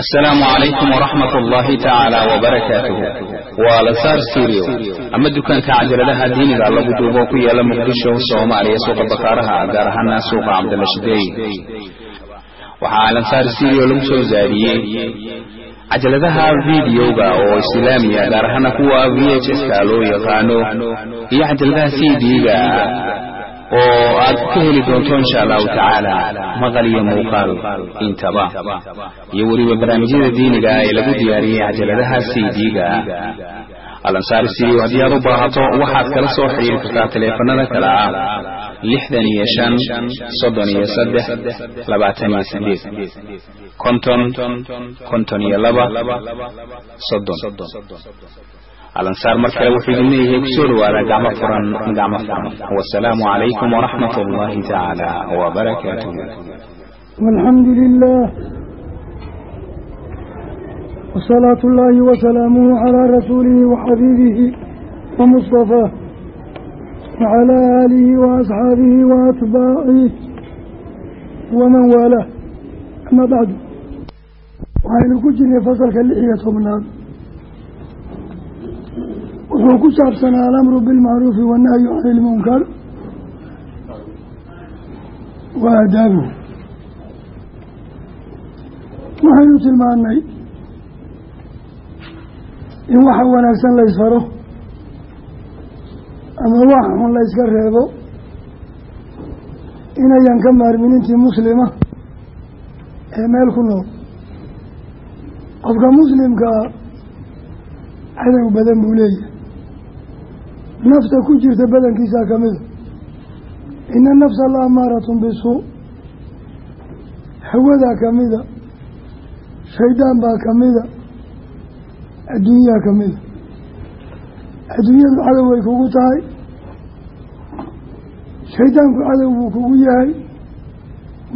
asalaamu calaykum waraxmat ullaahi tacaala wabarakaatuhu waa lasaar stuudio ama dukaanka cajaladaha diiniga lagu duubo ku yaalla muqdisho soomaaliya suuqa bakaaraha gaar ahaana suuqa cabdalla shideey waxaa lansaar stuudio lagu soo zaadiyey cajaladaha videoga oo islaamiya gaar ahaana kuwa v h ska loo yaqaano iyo cajaladaha c d-ga oo aad ka heli doonto insha allahu tacaala maqal iyo muuqaal intaba. Iyo weliba barnaamijyada diiniga ee lagu diyaariyey cajaladaha c d-ga. Alansaar studio haddii aad u baahato waxaad kala soo xidhiiri kartaa taleefanada kale ah lixdan iyo shan soddon iyo saddex labaatan iyo sideed konton konton iyo laba soddon alansaar mar kale wuxuu idin leeyahay ku soo dhawaada gacmo furan gacmo furan wasalaamu calaykum waraxmat ullahi tacaala wabarakaatuh walxamdu lilah wasalaatu ullaahi wasalaamuhu calaa rasuulihi waxabiibihi wamustafaah wacalaa aalihi waasxaabihi waatbaacih waman waalaah ama bacdu waxaynu ku jirnay fasalka lix iyo tobnaad wuxuu ku saabsanaa alamru bilmacruufi wannahyu can ilmunkar wa aadaabuhu waxaynu tilmaanay in waxa wanaagsan la ysfaro ama wax xun la yska reebo inayan ka maarmin intii muslima ee meel ku nool. Qofka muslimkaa cadow badan buu leeyahay nafta ku jirta badankiisaa ka mida ina nafsa la amaaratun bisuu hawadaa ka mida shaydaan baa ka mida adduunyaa ka mida adduunyadu cadow way kugu tahay shaydaanku cadow buu kugu yahay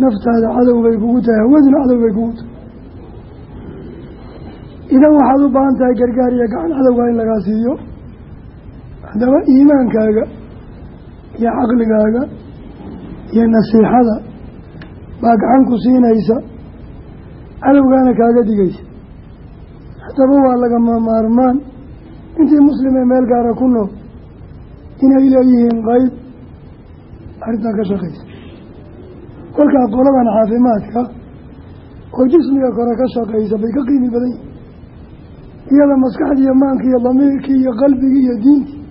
naftaada cadow bay kugu tahay hawaduna cadow bay kugu tahay idan waxaad u baahan tahay gargaar iyo gacan cadowga in lagaa siiyo haddaba iimaankaaga iyo caqligaaga iyo nasiixada baa gacan ku siinaysa cadowgaana kaaga digaysa haddaba waa lagama maarmaan intii muslimee meel gaara ku nool inay leeyihiin qeyb arrintan ka shaqaysa. Kolkaa qoladan caafimaadka oo jismiga kore ka shaqaysa bay ka qiimi badan yihiin iyada maskaxdii iyo maankii iyo damiirkii iyo qalbigii iyo diintii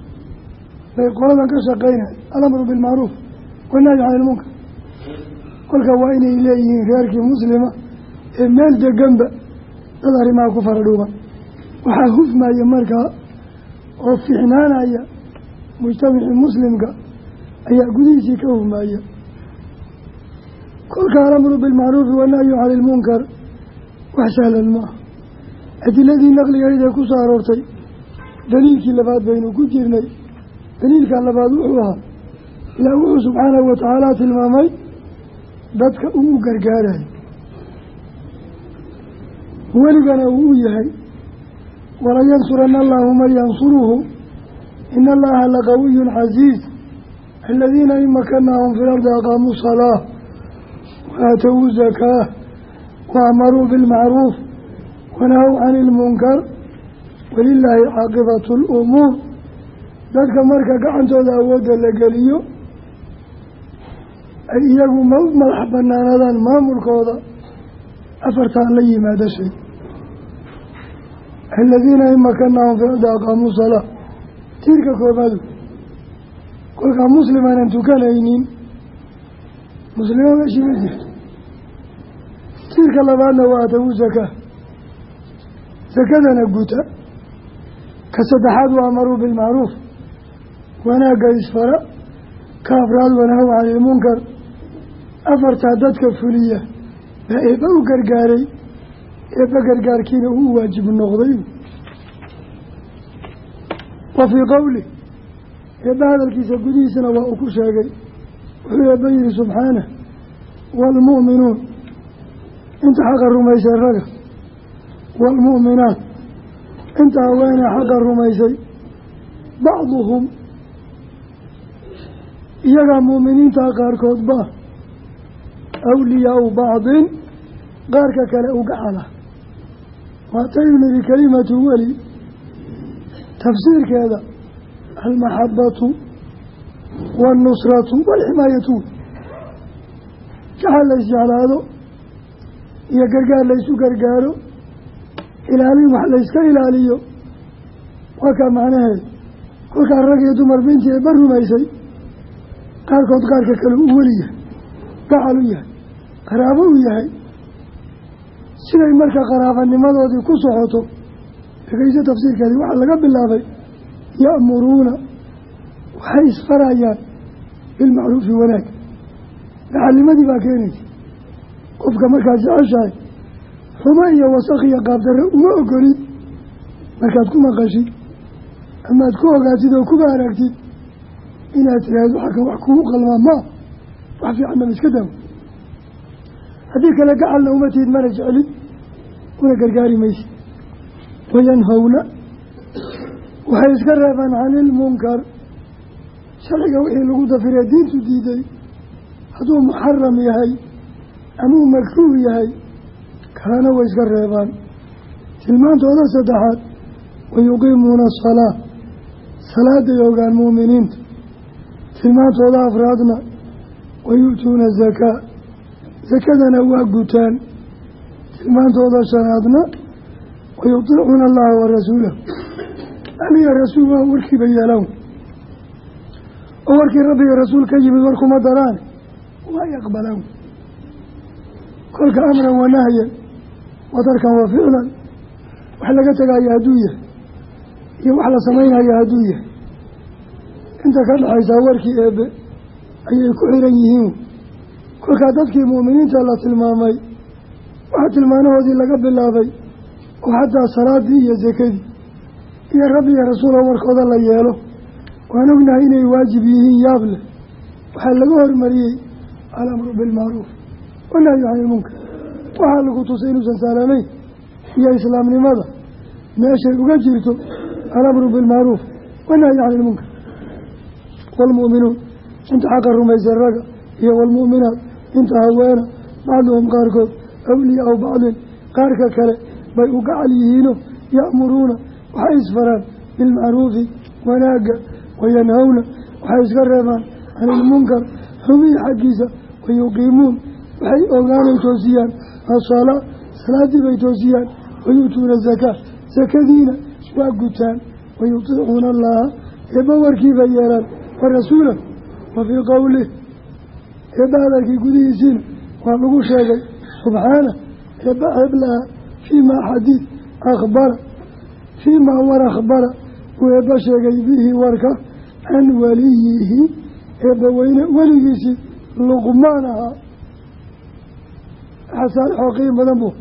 bay qoladan ka shaqaynay alamru bilmacruuf wanahyu can ilmunkar kolka waa inay leeyihiin reerkii muslima ee meel deganba dad arrimaha ku fara dhuuban. Waxaa hufmaya markaa oo fiicnaanaya mujtamacii muslimka ayaa gudihiisii ka hufmaya. Kolka alamru bilmacruufi wanahyu can ilmunkar wax sahlan maaha adiladii naqligeed ee ku soo aroortay daliilkii labaad baynu ku jirnay daliilka labaad wuxuu ahaa ilaah wuxuu subxaanahu watacaala tilmaamay dadka uu u gargaarayo weligana uu u yahay walayansurana allahu man yansuruhu ina allaha laqawiyun casiiz aladiina in makanaahum fi lardi aqaamuu salaa waaatowu zakaa waamaruu bilmacruuf wanahow can ilmunkar walilaahi caaqibatu lumuur dadka marka gacantooda awoodda la geliyo ay iyagu ma madax banaanadaan maamulkooda. Afartaan la yimaada shay. Aladiina in fi ardi aqaamuu salaa tiirka koobaadu kolkaa muslim aanan tukanaynin muslimo meeshii ma jirto. Tiirka labaadna waa atawu zakaa sakadana guta. Ka saddexaad waa amaruu bilmacruuf wanaagga isfara ka afraad wanahow can ilmunkar afartaa dadka fuliya baa eebba u gargaaray eebba gargaarkiina uu u waajib noqday. Wa fii qowlih eebba hadalkiisa gudihiisana waa uu ku sheegay. Wuxuu eebba yihi subxaanah waalmu'minuun inta xaqa rumaysay raga. Waalmu'minaat inta haweeney xaqa rumaysay. Bacduhum iyagaa mu'miniinta qaarkoodba awliyaau bacdin qaarka kale u gacala. Waataynu nidhi kelimatu weli tafsiirkeeda almaxabatu waalnusratu waalximaayatu jaxal lays jeclaado iyo gargaar laysu gargaaro ilaalin wax layska ilaaliyo. Waa kaa macnaheeda kolkaa rag iyo dumar bintii eeba rumaysay qaarkood qaarka kale uu weli yahay gacal u yahay qaraabo u yahay. Siday marka qaraabanimadoodii ku socoto dhegeyso tafsiirkeedii waxaa laga bilaabay ya'muruuna waxay isfarayaan bilmacruufi wanaag. Gacalnimadii baa keenaysa qofka markaad jeceshahay xumo iyo wasakh iyo qaabdarre uma ogolid markaad ku maqashid amaad ku ogaatid oo kuba aragtid inaad tiraahdo waxaa kan wax kugu qalmaa maa wax fiicannaba iska daawo. Haddii kale gacalna uma tihid mana jeclid una gargaari maysid wayanhawna waxay iska reebaan cani ilmunkar sharciga wixii lagu dafiree diintu diiday hadduu muxaram yahay amuu makruuh yahay kalena way iska reebaan. Tilmaantooda saddexaad wayuqiimuuna asalaa salaaday ogaan muuminiinta tilmaantooda afraadna wayu'tuuna zakaa sakadana waa gutaan. Tilmaantooda shanaadna wayutiicuuna allaha wa rasuulahu. Aliya rasuul waa warkiiba yeelaan. Oo warkii rabbiga rasuul ka yimid warkuma daraan waa yaqbalaan. Kolka amran wa nahyan watarkan wa ficlan. Wax laga tegaya hadduu iyo wax la samaynaya hadduu yahay inta ka dhexaysaa warkii eebe ayay ku xiran yihiin. Kolkaa dadkii mu'miniinta la tilmaamay waxaa tilmaanahoodii laga bilaabay oo xataa salaadii iyo sakadii iyo rabbi iyo rasuula warkooda la yeelo waan ognahay inay waajib yihiin yaab leh. Waxaa laga hormariyey alamru bilmacruuf wanahyu cani ilmunkar waxaa lagu tusay inuusan sahlanayn iyo islaamnimada meeshay uga jirto alamru bilmacruuf wanahyu cani ilmunkar waalmu'minuun inta xaqa rumaysan raga iyo waalmu'minaat inta haweena bacduhum qaarkood awliyaau bacdin qaarka kale bay u gacal yihiino ya'muruuna waxay isfaraan bilmacruufi wanaagga wayanhawna waxay iska reebaan cani ilmunkar xumihii xaggiisa wayuqiimuun waxay ogaanay toosiyaan asalaa salaaddii bay toosiyaan wayu'tuuna zakaa sakadiina waa gutaan wayutiicuuna allaha eebba yeelaan wa rasuulah wa fii qowlih eebba hadalkii gudihiisiina waa lagu sheegay subxaana eebba ceeblaha fii maa xadiid akhbara fii maa war akhbara uu eebba sheegay bihi warka can waliyihi eebba weyne weligiisii luqmaan ahaa xasaalixoo qiim badan buu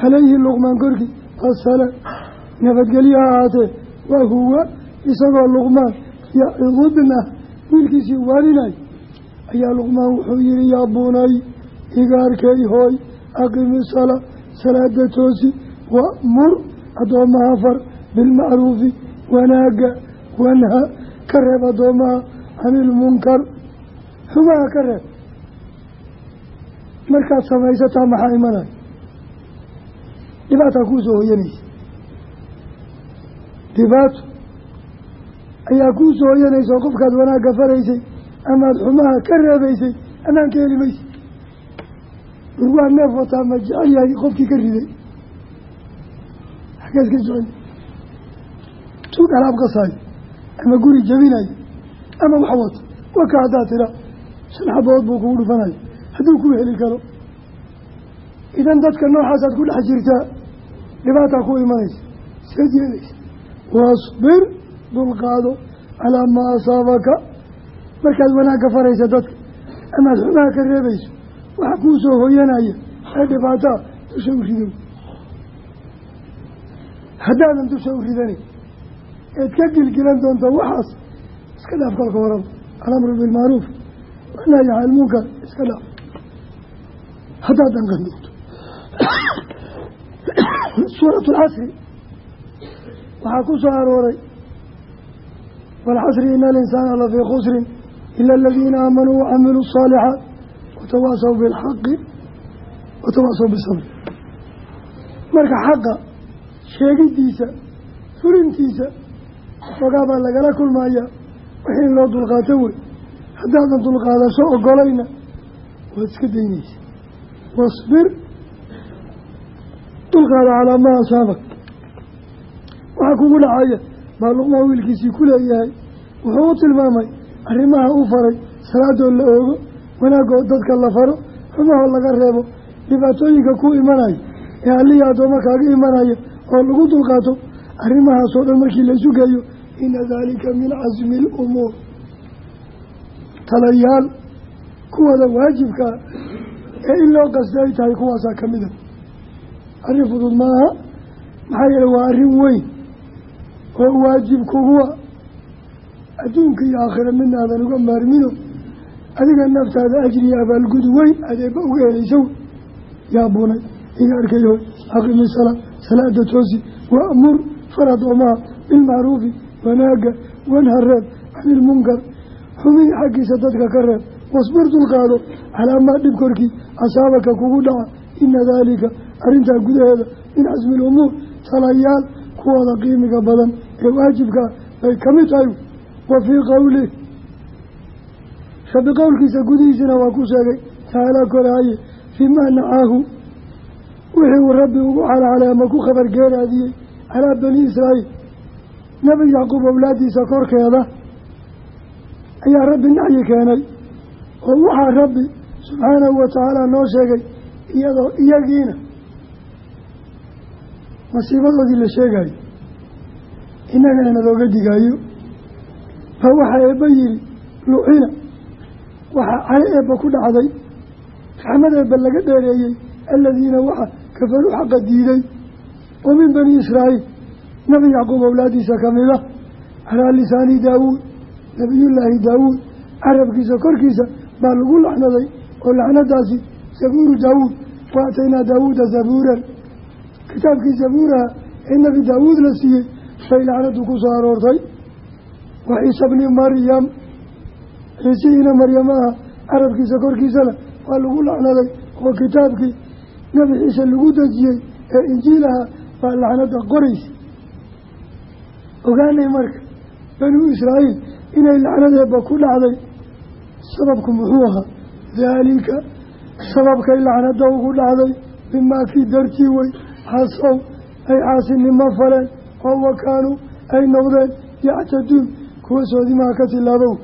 calayhi luqmaan korkii asalaam nabadgelyo ha ahaatee waa huwa isagoo luqmaan yacidubna wiilkiisii waaninay ayaa luqmaan wuxuu yihi yaa bunay igaarkay hooy aqimi salaa salaada toosi wamur addoommaha far bilmacruufi wanaagga wanha ka reeb addoommaha can ilmunkar xumaha ka reeb. Markaad samaysataa maxaa imanaya dhibaataa kuu soo hoyanaysa. Dhibaato ayaa kuu soo hoyanaysa oo qofkaad wanaagga faraysay amaad xumaha ka reebaysay amaan ka heli maysa durwaa neef wataa ma jecel yahay qofkii ka riday. Xaggees ka jecel tuug alaab qasaayo ama guri jabinayo ama wax wato waka haddaad tira. Shan xabood buu kugu dhufanaya hadduu ku heli karo. Idan dadka noocaasaad ku dhex jirtaa dhibaataa ku imanaysa. Iskaad yeelaysa wasbir dulqaado calaa maa asaabaka. Markaad wanaagga faraysa dadka amaad xumaha ka reebayso waxa kuu soo hoyanaya ee dhibaataa dusha u ridow. Haddaadan dusha u ridanin eed ka gilgilan doonto waxaas iska dhaaf kolka waraba alamru bilmacruuf wanahyi can ilmunkar iska dhaaf. Haddaad danqan doonto waxaa ku soo arooray waalcasri ina alinsaana lafii khusrin ila aladiina aamanuu wacamiluu asaalixaat watawaasaw bilxaqi watawaasaw bisabr marka xaqa sheegiddiisa fulintiisa fogaa baa lagala kulmayaa wixii in loo dulqaato wey haddaadan dulqaadasho ogolayna waad iska daynaysa wasbir dulqaada calaa maa asaabak waxaa kugu dhacaya baa luqmaa wiilkiisii ku leeyahay wuxuu u tilmaamay arrimaha u faray salaadoo la oogo wanaagoo dadka la faro xumahoo laga reebo dhibaatooyinka ku imanaya ee allihii addoommo kaaga imanaya oo lagu dulqaato arrimahaasoo dhan markii laysu geeyo ina daalika min casmi lumuur talayaal kuwada waajibkaa ee in loo qasta ay tahay kuwaasaa ka mida arrin fudud maaha maxaa yeele waa arrin weyn oo waajib kuguwa adduunka iyo aakhira midna aadan uga maarmino. Adiga naftaada ajriya abaalgud weyn adeeba uga helaysa yaa bunay iga arkayo aqimi salaa salaada toosi. Waamur far addoomaha bilmacruufi wanaaga wanha reeb cani ilmunkar xumihii xaggiisa dadka ka reeb. Wasbir dulqaado calaa maa dhib korkii asaabaka kugu dhaca. Ina daalika arrintaa gudaheeda min casmi lumuur talayaal kuwooda qiimiga badan ee waajibkaa bay ka mid tahay wa fii qowlih rabbi qowlkiisa gudihiisana waa ku sheegay tacaala koraaye fii maa nacaahu. Wixii uu rabbi ugu calacalay ama ku khabar geeraadiyey calaa bani israa'iil. Nebi yacquub awlaadiisa korkeeda ayaa rabbi nacyi keenay oo waxaa rabbi subxaanahu wa tacaala noo sheegay iyadoo iyagiina masiibadoodii la sheegayo innagana nalooga digaayo. Ba waxaa eebba yihi lucina waxaa cali eebba ku dhacday. Raxmad eebba laga dheereeyey aladiina waxa kafaruu xaqa diiday. Oo min bani israa'iil nabi yacquub awlaadiisa ka mid ah calaa lisaani daawuud nabiyullaahi daawuud. Carabkiisa korkiisa baa lagu lacnaday oo lacnadaasi zabuuru daawuud wa ataynaa daawuuda zabuuran. Kitaabkii zabuuraha ee nebi daawuud la siiyey bay lacnadu ku soo aroortay. Wa ciisa bni maryam ciisihiina maryamaha carabkiisa korkiisana waa lagu lacnaday oo kitaabkii nebi ciise lagu dejiyey ee injiilaha baa lacnada qoraysa. Ogaanay marka banuu israa'iil inay lacnadeeba ku dhacday. Sababku muxuu ahaa? Daalika sababkay lacnada ugu dhacday bimaa kii dartii wey xasow ay xaasinimo faleen oo wakaanuu ay noqdeen yactaduun kuwa soodimaha ka tilaabow.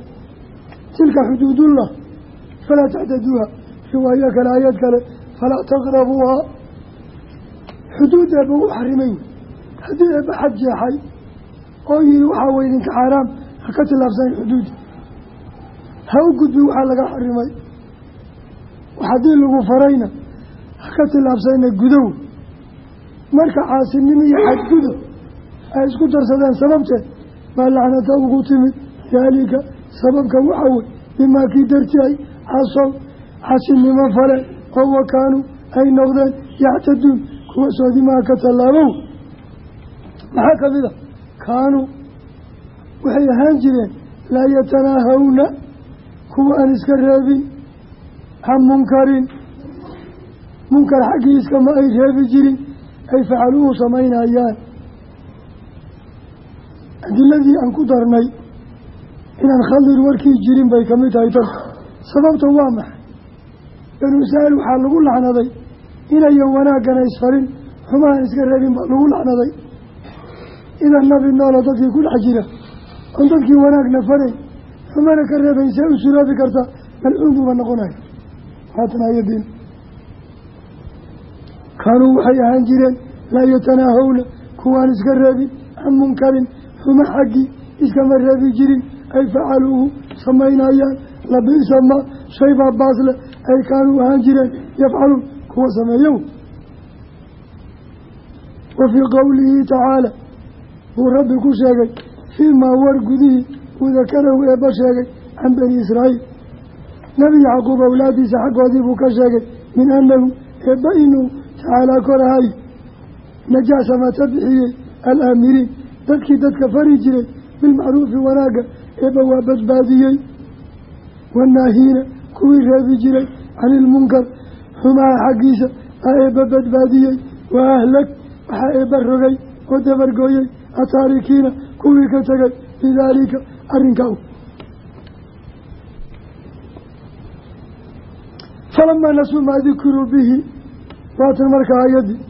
Tilka xuduudullah falaa taxtaduuha riwaayo kale ayad kale falaa taqrabuuhaa xuduud eebba u xarimay. Wey haddii eebba xad jeexay oo yihi waxaa weydinka xaaraam ha ka tilaabsayn xuduudi ha u gudbi waxaa laga xarimay. Haddii lagu farayna ha ka tilaabsayna gudow. Marka caasinimo iyo xadgudub ay isku darsadeen sababteed baa lacnata ugu timid. Daalika sababka waxaa wey bimaa kii darti ay casow caasinimo fale oo wakaanuu ay noqdeen yactaduun kuwa soodimaha ka tallaabow maxaa ka mid a kaanuu waxay ahaan jireen laa yatanaahawna kuwa aan iska reebin can munkarin. Munkar xaggiiska ma ay reebi jirin ay facaluuhu samaynayaan adiladii aan ku darnay inaan khadir warkii jirin bay ka mid tahay. Tan sababta waa maxay? Banu israa'iil waxaa lagu lacnaday inayan wanaagana isfarin xumahan iska reebin baa lagu lacnaday. Idan nabi noola dadkii ku dhex jira oon dadkii wanaagna faray xumana ka reebayn see u suroobi kartaa malcuun buuba noqonaya haatan ayadiin kaanuu waxay ahaan jireen laa yatanaahawna kuwaan iska reebin can munkarin xumo xaggii iskama reebi jirin ay facaluuhu samaynayaan labiisa ma shaybaa baasle ay kaanuu ahaan jireen yafcaluun kuwa sameeyow. Wa fii qowlihi tacaala buu rabbi ku sheegay fii maa war gudihii uu dakarahu eebba sheegay can bani israa'iil. Nebi yacquub awlaadiisa xaggoodii buu ka sheegay min annahu eebba inuu tacaalaa korahay najaasama ta bixiyey alaamiriin dadkii dadka fari jiray bilmacruufi wanaagga eebba waa badbaadiyey. Wanaahiina kuwii reebi jiray cani ilmunkar xumaha xaggiisa aa eebba badbaadiyey. Wa ahlag waxaa eebba rogay oo dabargooyey ataarikiina kuwii ka tegay lidaalika arrinkaa u falamaa nasuu bihi waatan markaa ayaddii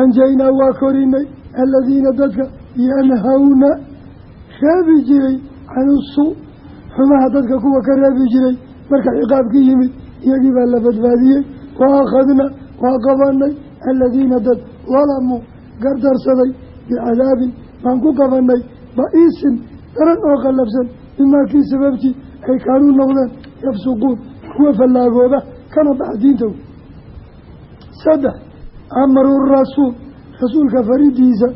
anjaynaa waa korinay aladiina dadka yanhawna reebi jiray can usuu xumaha dadka kuwa ka reebi jiray marka ciqaabkii yimid iyagii baa la badbaadiyey wa akhadna waa qabanay aladiina dad dalamuu gardarsaday bicadaabin baan ku qabanay ba'iisin daran oo qallabsan bimaa kii sababtii ay kaanuu noqdeen yafsuquun kuwa fallaagooba kana baxa diintow saddex rasuul rasuulka faridiisa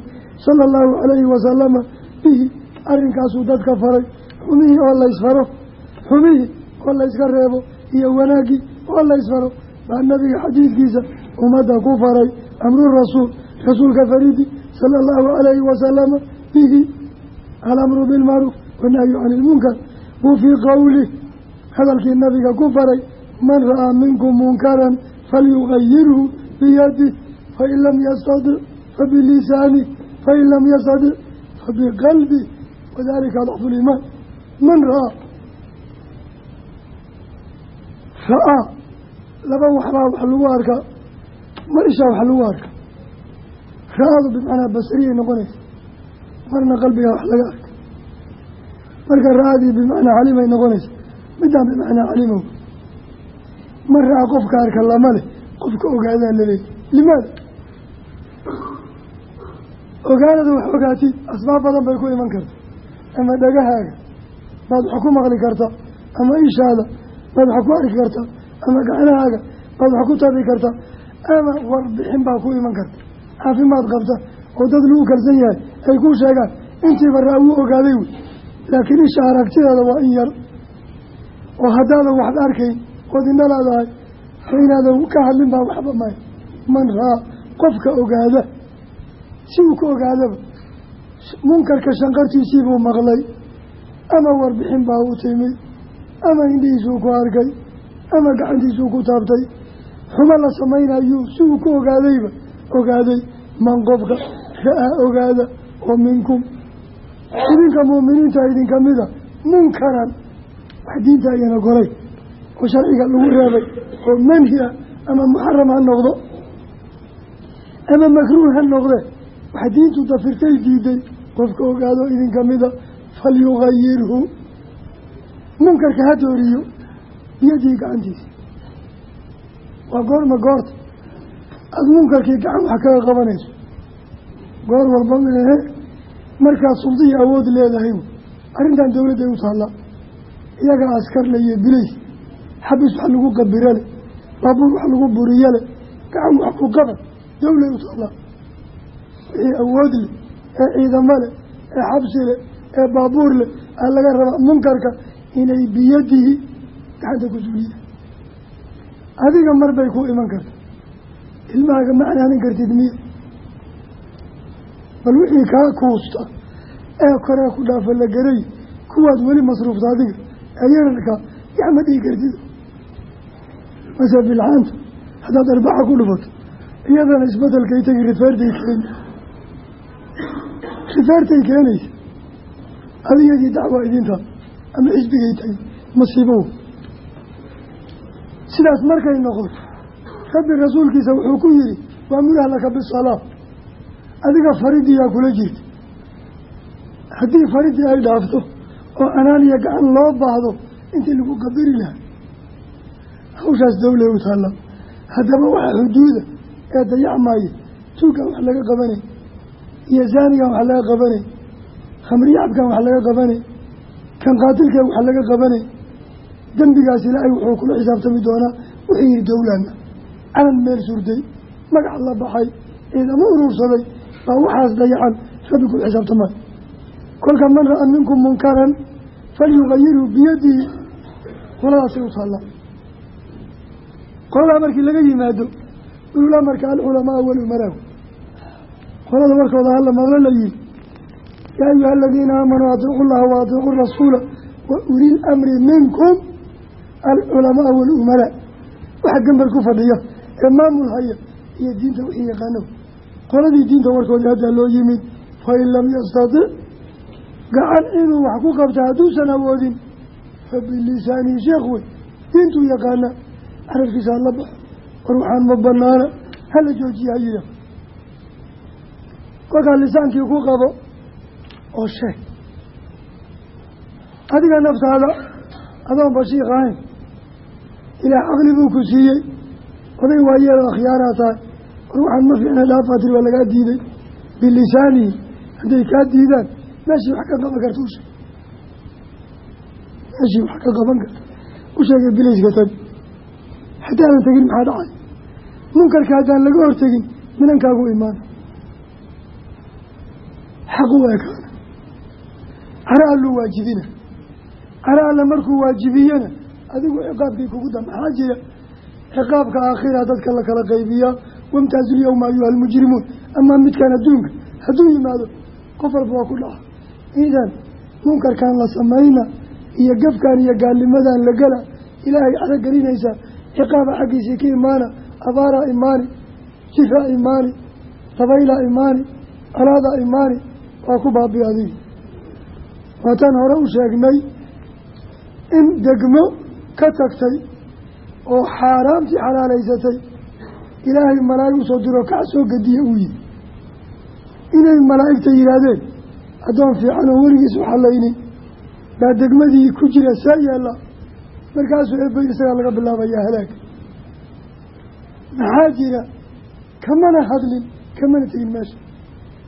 sala allahu calayhi wasalama bihi arrinkaasuu dadka faray. Xumihii oo laysfaro xumihii oo layska reebo iyo wanaaggii oo laysfaro baa nabiga xadiidkiisa ummadda ku faray amru rasuul. Rasuulka faridi sala allahu calayhi wasalama bihi alamru bilmacruuf wanahyu cani ilmunkar wuu fii qowlih hadalkii nabiga ku faray man ra'aa minkum munkaran falyugayirhu biyadih fain lam yastadic fabilisaani fain lam yastadic fabiqalbi wadalika dacfu liimaan man ra'aa ra'aa laba waxbaa wax lagu arkaa mar ishaa wax lagu arka ra'adu bimacnaa basariyay noqonaysa marna qalbigaa wax laga arka marka ra'adii bimacnaa calimay noqonaysa midaan bimacnaa calimow mar ra'a qofka arka lama leh qofka ogaadaa laleeyahy limaada ogaanada wax ogaatid asbaab badan bay ku iman karta. Ama dhagahaaga baad wax ku maqli karta. Ama ishaada baad wax ku arki karta. Ama gacnahaaga baad wax ku tabi karta. Ama warbixin baa ku iman karta. Caafimaad qabta oo dad lagu kalsan yahay ay ku sheegaan intiiba raa wuu ogaaday wey. Laakiin isha aragtideeda waa in yar. Oo haddaadan waxba arkayn ood indha leedahay fa inaadan ka hadlin baa waxba maya man raa qofka ogaada si uu ka ogaadaba munkarka shanqartiisiibuu maqlay ama warbixin baa u timid ama indhihiisuu ku arkay ama gacantiisuu ku taabtay. Xumo la samaynayu si uu ku ogaadayba ogaaday man qofka ra'aa ogaada oo minkum. Idinka muuminiinta idinka mida munkaran wax diinta ayana golay oo sharciga lagu reebay oo manhi ah ama muxaram ha noqdo ama makruuh ha noqde wax diintu dafirtay diiday qofka ogaado idinka mida falyugayirhu munkarka ha dooriyo biyadii gacantiisa. Waa goorma goorta aada munkarkii gacan wax kaga qabanayso. Goor walba meehe markaad suldihi awood leedahay. Arrintan dawladday u taallaa iyaga askarle iyo bilays xabis wax lagu qabiro leh baabuur wax lagu buriyo leh gacan wax ku qaban dawlay u taallaa wixii awood leh ee ciidamo leh ee xabsi leh ee baabuur leh aa laga rabaa munkarka inay biyadihi gacanta ku suuliyaan adiga mar bay ku iman karta. Ilmahaaga ma canaanin kartid miya bal wixii kaa kuusta ee koree ku dhaafa la garay kuwaad weli masruufta adiga ee yararka yaxma dhigi kartid. Mase bilcaanta haddaad arbaxa ku dhufato iyadana isbedelkay tegi rifeertay keeni rifeertay keenaysa. Adigagii dacwa idintaa ama xisbigay tagi masiibow. Sidaas markay noqoto rabbi rasuulkiisa wuxuu ku yihi waamur ahlaka bisalaa adiga faridiyaa kula jirta. Haddii faridii ay dhaafto oo anaaniya gacan loo baahdo intii lagu qabiri lahaa. Hawshaas dawlay u taalla. Haddaba waxaa xuduuda ee dayacmaya tuugan wax laga qabanay iyo zaanigan wax laga qabanay khamriyacabkan wax laga qabanay kan qaatilkan wax laga qabanay dembigaas ilaahay wuxuu kula xisaabtami doonaa wuxuu yihi dowlaana calan meel surday magac la baxay ciidamo urursaday baa waxaas dayacan rabbi kula xisaabtamaayo kolka man ra'a minkum munkaran falyugayirhu biyadihi qoladaasay u taallaa. Qoladaa markii laga yimaado ulul amarka alculamaa walumaraahu qolada markooda hala maqlo la yihi yaa ayuha aladiina aamanuu atiicu llaha wa rasuula wa uli lamri minkum alculamaa walumaraa waxa gambal ku fadhiya ee maamul haya iyo diinta wixii yaqaano. Qoladii diinta warkoodii haddaa loo yimid fain lam yastatic gacan inuu wax ku qabta hadduusan awoodin fa bilisaanihi sheekh wey diintuu yaqaana carabkiisa hala baxo war waxaan ma banaana hala joojiya hayida kolkaa lisaankii ku qabo oo sheeg. Adiga naftaada adoon bashiiq ahayn. Ilaah caqli buu ku siiyey. Oday waayeelo akhyaaraa tahay. War waxaan ma fiicna dhaafatir waa lagaa diiday. Bilisaanihi hadday kaa diidaan meeshii wax ka qaban karta u sheeg. Meeshii wax ka qaban karta. U sheegay bilayska tag haddaadan tegin maxaa dhacay? Munkarka haddaan laga hortegin minankaagu imaana xaqu ekaana cara alluu waajibina. Cara alla markuu waajibiyana adigu ciqaabkii kugu da maxaa jira? Ciqaabka aakhira dadka la kala qaybiyaa wamtaazu lyowma ayuha almujrimuun. Amaa midkaan adduunka hadduu yimaado qof walba waa ku dhaca. Idan munkarkan la samayna iyo gafkan iyo gaalnimadan la gala ilaahay cada gelinaysaa ciqaaba xaggiisii ka imaana abaaraa imaani jiraa imaani dabaylaa imaani alaadaa imaani waa ku baabi adigi waataan hore u sheegnay in degmo ka tagtay oo xaaraamtii xalaalaysatay ilaahay malaa'ig u soo diroo kac soo gediye uu yihi inay malaa'igta yidhaahdeen addoon fiican oo weligiis u xallaynin baa degmadii ku jira saa yeella markaasuu eebay isagaa laga bilaabayaa halaag. Maxaa jira? Kamana hadlin kamana tegin meesha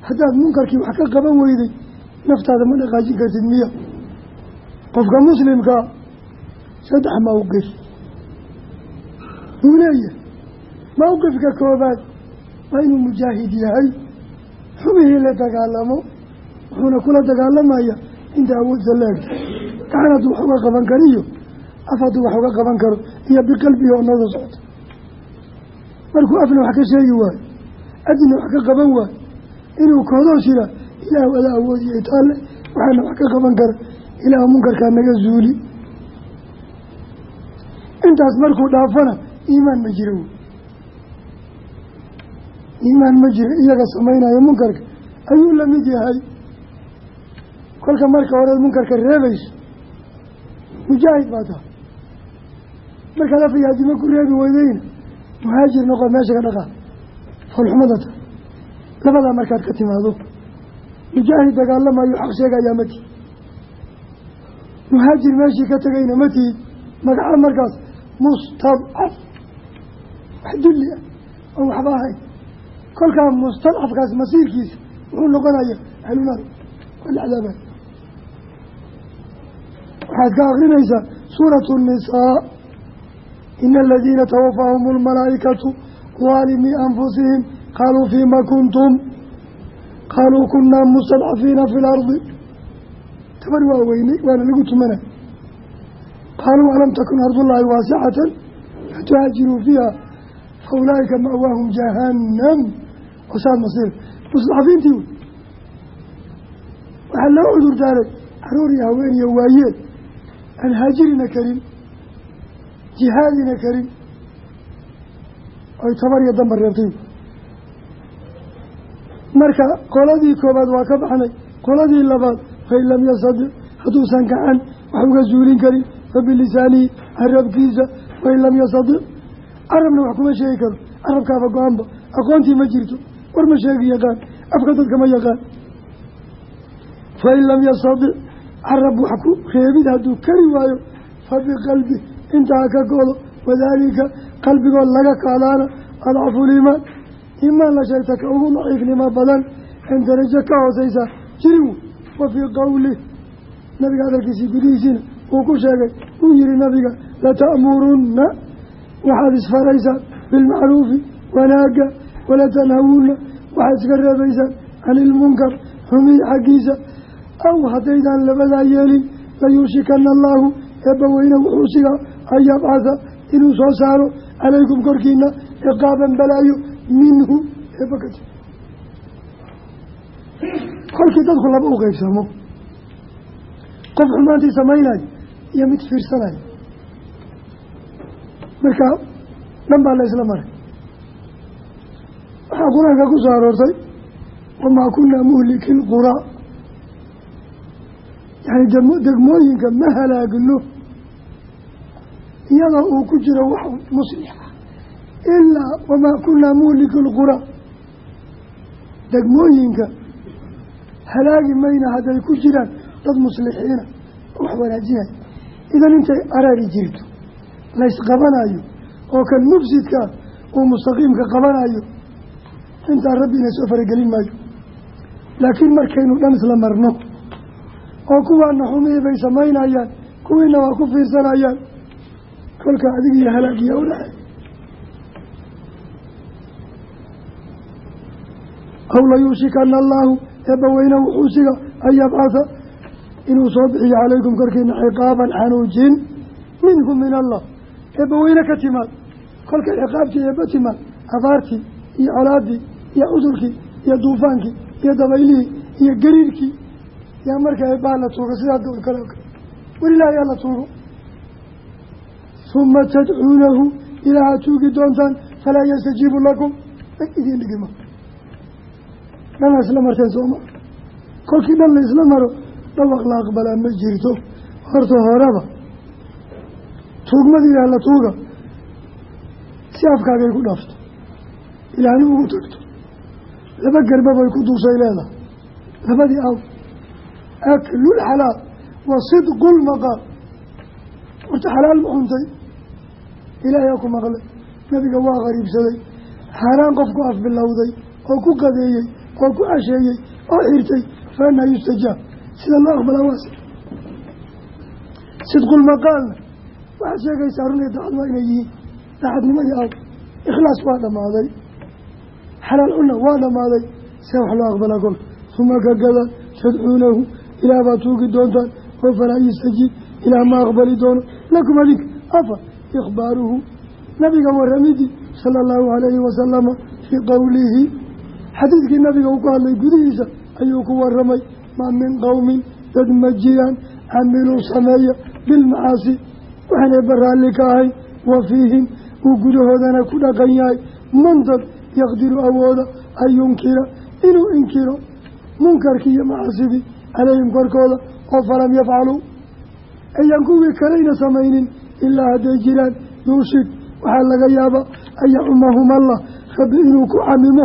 haddaad munkarkii wax ka qaban weyday naftaada ma dhaqaajin kartid miya. Qofka muslimkaa saddex mawqif buu leeyahay mawqifka koobaad? Waa inuu mujaahid yahay. Xubihii la dagaalamo wuxuuna kula dagaalamaya inta awoodsa leegta gacan hadduu wax uga qaban kariyo af hadduu wax uga qaban karo iyo biqalbihi oo nooda socto markuu afna wax ka sheegi waayo adina wax ka qaban waayo inuu koodoos yiraa ilaahu adaa awoodiyo itaalle waxaana wax ka qaban kara ilaahu munkarkaa naga zuuli. Intaas markuu dhaafana iimaan ma jiro. Wey iimaan ma jiro iyaga samaynayo munkarka. Ayuu la mid yahay. Kolka marka horeed munkarka reebayso. Mujaahid baa tahay. Markaad afayaadimo ku reebi weydayna muhaajir noqo meesha ka dhaqaa foolxumada tahay labadaa markaad ka timaado mujaahid dagaalamayo xaq sheegayaa ma tihid. Muhaajir meeshii ka tegayna ma tihid. Magaca markaas mustadcaf. Wax dulli ah oon waxba ahayn. Kolkaa mustadcafkaas masiirkiisa wuxuu noqonaya ahlunaar waa la cadaabay waxaad ka akrinaysaa suuratu nnisaa ina aladiina tawafaahum almalaa'ikatu daalimii anfusihim qaaluu fiima kuntum qaaluu kunaa mustadcafiina fi lardi tabar waa weynay waana lagu tumanay qaaluu alam takun ardullaahi waasicatan fatuhaajiruu fiiha fa ulaa'ika ma'waahum jahannam wasaad masiir mustadcafiintii wey waxaa loo cudur daaray carruur iyo haween iyo waayeel aan haajirina karin jihaadina karin oy tabar iyo damba reebtay marka qoladii koobaad waa ka baxnay. Qoladii labaad fain lam yastadic hadduusan gacan wax uga zuulin karin fa bilisaanihi carabkiisa fain lam yastadic carabna wax kuma sheegi karo. Carabkaaba go'aanba. Aqoontii ma jirto. War ma sheegi yaqaan. Afka dadka ma yaqaan. Fain lam yastadic carab wax ku reebid hadduu kari waayo fa biqalbi intaa ka godo. Wadaalika qalbigood laga kaadaana adcafuliimaan imaan la sheegta ka ugu daciifnimo badan en darajo ka hooseysa jirin wey wa fii qowlih nabiga hadalkiisii gudihiisiina uu ku sheegay uu yihi nabiga lata'murunna waxaad isfaraysaan bilmacruufi wanaagga walatanhawunna waxaad iska reebaysaan can ilmunkar xumiy xaggiisa aw haddaydaan labadaa yeelin layuushikana allaahu eebbaweyne wuxuu sigaa an yabcatha inuu soo saaro calaykum korkiina ciqaaban balaayo minhu eebakati kolkii dadku laba u qeybsamo qof xumaantii samaynayo iyo mid fiirsanayo marka dhan baa la isla maray. Waxaa qur'aanka ku soo aroortay wamaa kunaa muhliki lquraa yani degmooyinka ma halaagno iyadoo uu ku jiro wax muslixa ilaa wamaa kunaa muhliki lquraa degmooyinka halaagi mayna hadday ku jiraan dad muslixiina wax wanaajinaya idan intay arari jirto laysqabanayo oo kan mufsidkaa uu mustaqiimka qabanayo intaa rabbi ina soo faragelin maayo laakiin markaynu dhan isla marno oo kuwaana xumihii bay samaynayaan kuwiina waa ku fiirsanayaan kolka adig iyo halaagiya u aw layuushikana allaahu eebbaweyne wuxuu siga an yabcatha inuu soo bixiyo calaykum korkiina ciqaaban xanuujin minhu min allah. Eebbaweyne ka timaad. Kolkay ciqaabtii eebba timaad. Abaartii iyo colaadii iyo cudurkii iyo duufaankii iyo dabaylihii iyo gariirkii. Yaa marka eebbaa la tuugo sidaa dool kale o kale. Welilaahi yaa la tuugo. Huma tadcuunahu ilaaha tuugi doontaan falaa yastajiibu lakum. Dag idiin dhigima dhan isla marteen sooma kolkii dhan la isla maro dhawaq la aqbalaa ma jirto. Horta horeba tuugmada ilaah la tuuga. Si afkaagay ku dhaafto ilaahni ugu tagto. Laba garba bay ku duushay leedahay. Labadii aw aklul xalaal wa sidqul maqaal. Horta xalaal ma cuntay. Ilaahay ku maqlay. Nabiga waa qariibsaday. Xaaraan qof ku afbilowday oo ku qadeeyey oo ku casheeyey oo xirtay fa anaa yustajaab sida loo aqbalaa waase sidqulmaqaalna waxaad sheegaysaa run iyo daacad waa inay yihiin. Daacadnimadii aw ikhlaas waa dhammaaday. Xalaal cunna waa dhammaaday. See wax loo aqbalaa kolka uma ka gada tadcuunahu. Ilaah baad tuugi doontaan oo falaa yastajiib ilaah ma aqbali doono. Lakum adinka afar ikhbaaruhu. Nabiga waramidii sala allahu calayhi wasalama fii qowlihi xadiidkii nabiga uu ku hadlay gudihiisa ayuu ku waramay maa min qowmin dad ma jiraan camiluu sameeya bilmacaasi waxaanay baraalli ka ahayn wa fiihim uu gudahoodana ku dhaqan yahay man dad yaqdiru awooda an yunkira inuu inkiro munkarkii iyo macaasidii calayhim korkooda oo falam yafcaluu. Ayaan kuwii kalayna samaynin ilaa hadday jiraan yuushik waxaa laga yaabaa an allah rabbi inuu ku camimo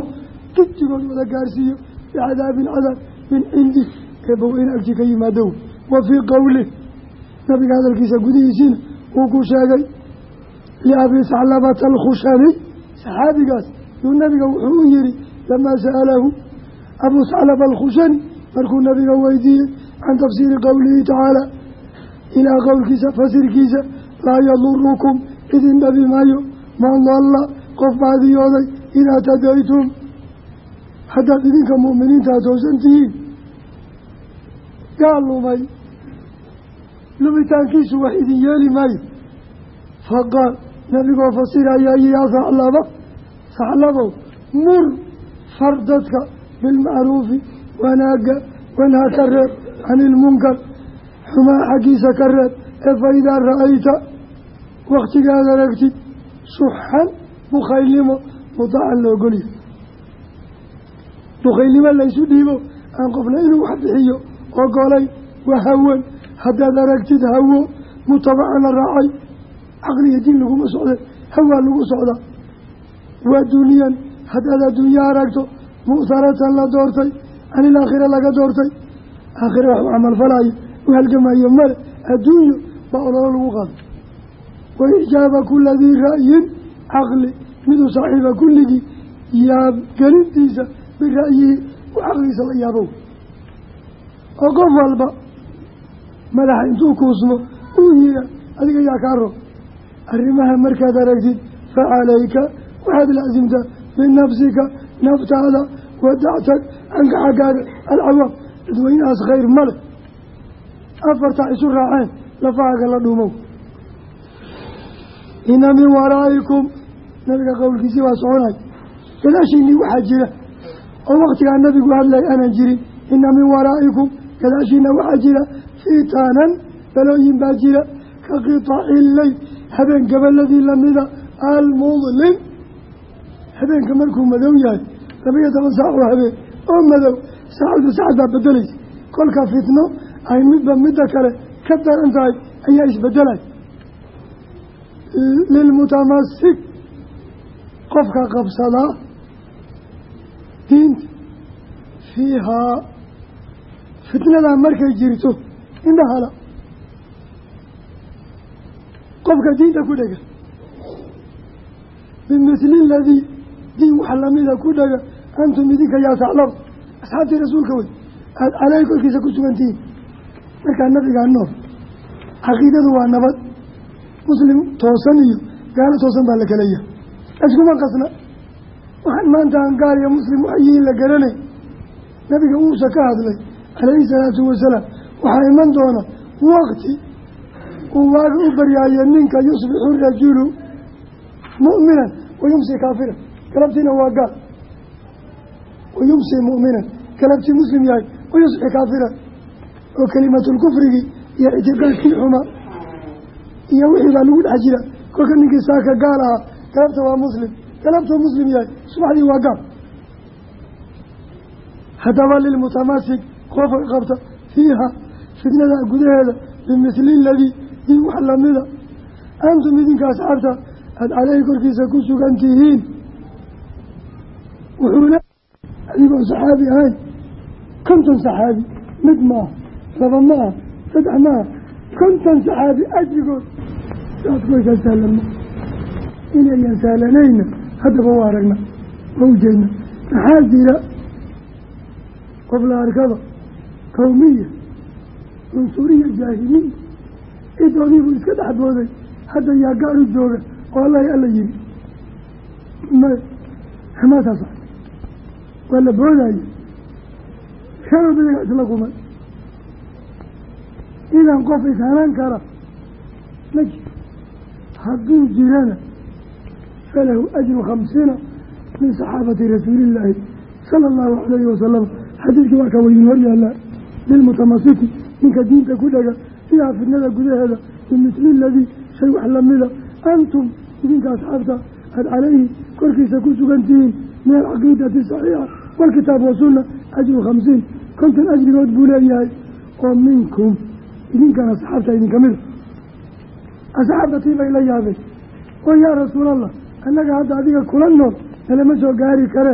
giddigood wada gaarsiiyo bicadaabin cadaab min cindi eebbaweyne agti ka yimaado wa fii qowlih nabiga hadalkiisa gudihiisiina wuu ku sheegay liabi saclabata alkhushani saxaabigaas yuu nabiga wuxuu u yihi lamaa sa'alahu abuu saclaba alkhushani markuu nabiga weydiiyey can tafsiiri qowlihi tacaala ilaa qowlkiisa fasirkiisa laa yadurukum idin dhabi maayo man dalla qof baadiyooday idaa tadaytum haddaad idinka mu'miniintaa toosan tihiin yaa lumay lumitaankiisu wax idin yeeli maayo. Faqaal nabigoo fasirayaa yaa saclaba saclabow mur far dadka bilmacruufi wanaagga wanha ka reeb cani ilmunkar xumaa xaggiisa ka reeb ee fa idaa ra'ayta wakhtigaad aragtid shuxan bukhaylnimo mudaacan la ogolya bukhaylnimo laysu dhiibo aan qofna inuu wax bixiyo ogolay waa hawan haddaad aragtid hawo mutabacan la raacay caqliga diin laguma socda hawaa lagu socdaa waa duniyan haddaad adduunyo aragto mu'haratan la doortay can ilaakhira laga doortay. Aakhira wax u camalfalayo u halgamayo male adduunyo baa ololo lagu qaado wa ijaaba kula dii ra'yin caqli. Miduu saaxiiba kulligii yaabgelintiisa bira'yihi u caqligiisa la yaabow oo qof walba madaxa intuu kuusmo uu yira adiga yaa kaa rog arrimaha markaad aragtid fa calayka waxaad laasimtaa binafsika naftaada wadactag canka xaggaaga alcawaam dadweynahaas khayr male afartaa isu raaceen lafahaaga la dhuumow. Ina min waraa'ikum nabiga qowlkiisii waa soconay. Gadaashiinii waxaa jira oo waktigaa nabigu hadlay aanan jirin ina min waraa'ikum gadaashiina waxaa jira fitaanan balooyin baa jira ka qitaaci leyl habeen gabaladii lamida almudlim habeenka markuu madow yahay labaiyo toban saac oo habeen oo madow saacaddu saacad baa bedelaysa kolka fitno ay midba midda kale ka daran tahay ayaa isbedelay lilmutamasik qofka qabsadaa diinta fiihaa fitnadaa markay jirto indhahala. Qofka diinta ku dhega. Bimithli aladii diin wax lamida ku dhega antum idinka yaa taclam asxaabtii rasuulka wey aada caleyhi korkiisa ku sugantihiin markaa nabigaa nool caqiidadu waa nabad. Muslim toosan iyo gaalo toosan baa la kaleeya iskuma qasna waxaan maanta aan gaal iyo muslim wax yihiin la garanay nabiga uusa ka hadlay calayhi salaatu wasalaam waxaa iman doona waqti uu waaga u baryaayo ninka yusbixu rajulu mu'minan wa yumsi kaafiran. Galabtiina waa gaal. Wa yumsi mu'minan. Galabtii muslim yahay wa yusbix kaafiran. Oo kelimatulkufrigii iyo ictiqaadkii xuma iyo wixii baa lagu dhex jira. Kolka ninkii saaka gaal ahaa galabta waa muslim galabtuu muslim yahay subaxdii waa gaal haddaba lilmutamasik qofka qabta fiiha fitnada gudaheeda bimithli aladii din wax lamida antum idinka asxaabta aada caleyhi korkiisa ku sugan tihiin wuxuu le adigoo saxaabi ahayn konton saxaabi mid maaha laba ma ah saddex maaha konton saxaabi ajrigood saadkuwaysaa saalanma inayan saalanayna haddaba waa aragna waa ujeedna maxaa jira qof la arkaba qawmiya cunsuriya jaahiliya cidoodiibuu iska dhex booday hadda yaa gaar jooga oo allahi alla yiri may xamaasaas waa la boodayo shalal badaga isla kumay. Idan qof ishanan kara ma jiro hadduu jirana falahu ajru khamsiina min saxaabati rasuulillaahi sala allahu calayhi wasalam xadiidkii waa ka waydin hor yaallaa lilmutamasiki ninka diinta ku dhega fiiha fitnada gudaheeda bimithli aladii shay wax lamida antum idinka asxaabta aada caleyhi korkiisa ku sugan tihiin min alcaqiidati saxiixa walkitaab wasunna ajru khamsiin konton ajrigood buu leeyahay oo minkum idinkan asxaabta idinka mida asxaabtatii bay la yaabeen oo yaa rasuulallah annaga hadda adiga kula nool nalama soo gaari kare.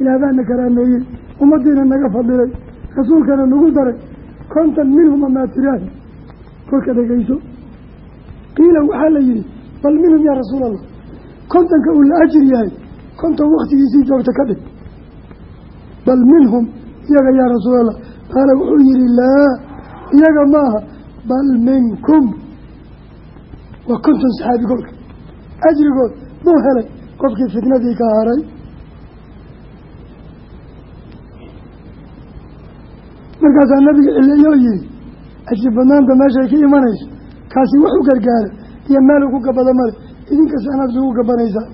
Ilaah karaameeyey ummadiina naga fadilay rasuulkana nagu daray. Kontan minhum amaa tiraahi kolka dhegeyso qiila waxaa la yihi bal minhum yaa rasuul allah kontanka uu la ajir yahay konton waktigiisii joogta ka dhig. Bal minhum iyaga yaa rasuul allah qaala wuxuu yihi laa iyaga maaha bal minkum. Waa konton saxaabi kolka. Ajrigood buu helay qofkii fitnadii ka haray markaasaa nabiga cileeyo yihi ajri badnaanta meeshay ka imanayso kaasi wax u gargaara iyo meel ugu gabada male idinkas anaad isugu gabanaysaa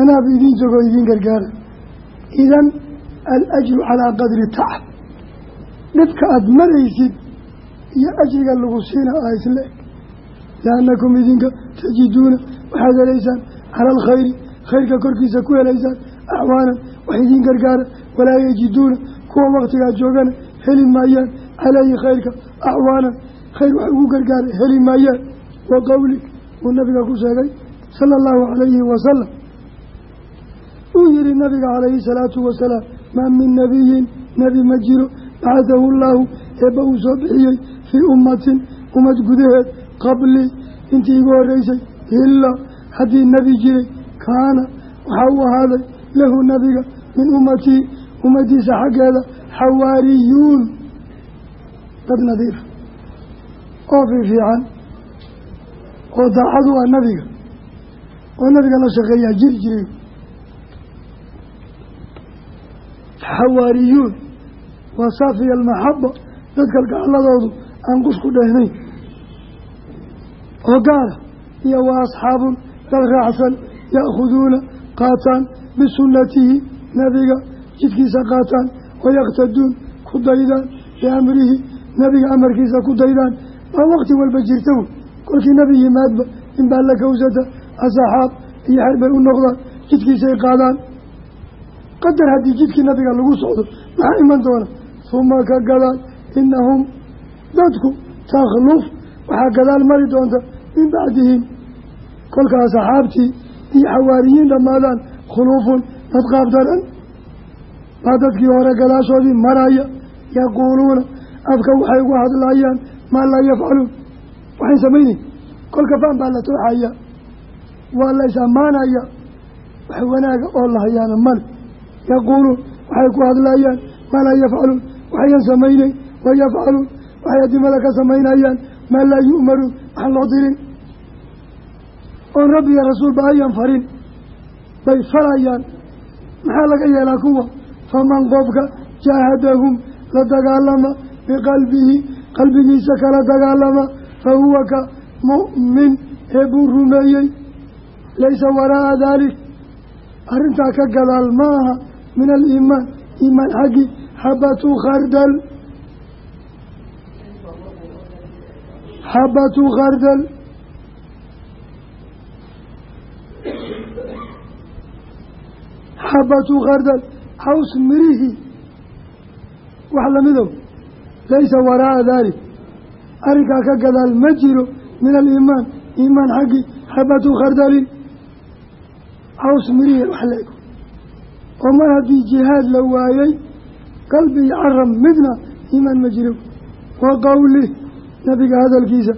anaaba idiin jogoo idiin gargaara. Idan alajru calaa qadri tacab. Dhibka aada maraysid iyo ajriga lagu siina a isle liannakum idinka tajiduuna waxaad helaysaan cala alkhayri khayrka korkiisa ku helaysaan acwaanan wax idiin gargaara walaa yajiduuna kuwa waktigaa joogana heli maayaan caleyhi khayrka acwaanan khayr wax ugu gargaara heli maayaan. Wa qowli uu nabiga ku sheegay sala allahu calayhi wasalam uu yihi nabiga calayhi salaatu wasalaam maa min nabiyin nebi ma jiro bacadahu llaahu eebba uu soo bixiyey fii ummatin ummad gudaheed qablii intii igu horreysay ilaa haddii nebi jiray kaana waxaa uu ahaaday lahu nabiga min ummatii ummaddiisa xaggeeda xawaariyuun dad nadiif oo fiifiican oo daacad u ah nabiga oo nabiga la shaqeeyaa jiri jiray xawaariyuun waa saafiya almaxaba dadka gacladoodu aan qusku dhehnayn oo gaala iyo wa asxaabun dad raacsan ya'khuduuna qaataan bisunnatihi nabiga jidkiisa qaataan wayaqtaduun ku daydaan biamrihi nabiga amarkiisa ku daydaan. Baa wakti walba jirta wey kolkii nebi yimaadba inbaa la kawsata asaxaab iyo xer bay u noqdaan jidkiisay qaadaan. Qadar haddii jidkii nabiga lagu socdo maxaa iman doona? Huma ka gadaal inahum dadku takhluf waxaa gadaal mari doonta min bacdihim kolkaa saxaabtii iyo xawaariyiin dhammaadaan khuluufun dad qaab daran baa dadkii hore gadaashoodii maraya yaquuluuna afka waxay ugu hadlayaan maa laa yafcaluun. Waxay samaynayn kolka faan baa la tooxaya waa la is ammaanaya wax wanaaga oo lahayaana male yaquuluun waxay ku hadlayaan maa laa yafcaluun. Waxayan samaynayn wa yafcaluun. Waxay adimada ka samaynayaan maa laa yu'maruun. Waxaan loo dirin oon rabbi iyo rasuulba ayan farin. Bay farayaan. Maxaa laga yeelaa kuwa? Faman qofka jaahadahum la dagaalama biqalbihi qalbigiisa kala dagaalama fa huwa ka mu'min ee buu rumeeyey. Laysa waraa'a daalik arrintaa ka gadaal ma aha min aliimaan iimaan xaggi xabatu khardal. Xabatu khardal xabatu khardal caws mirihii wax lamidow laysa waraa'a daalik arrinkaa ka gadaal ma jiro min aliimaan iimaan xaggii xabatu khardalin caws mirihii wax la ego oo mar haddii jihaad la waayey qalbi iyo carab midna iimaan ma jiro wa qowlih nabiga hadalkiisa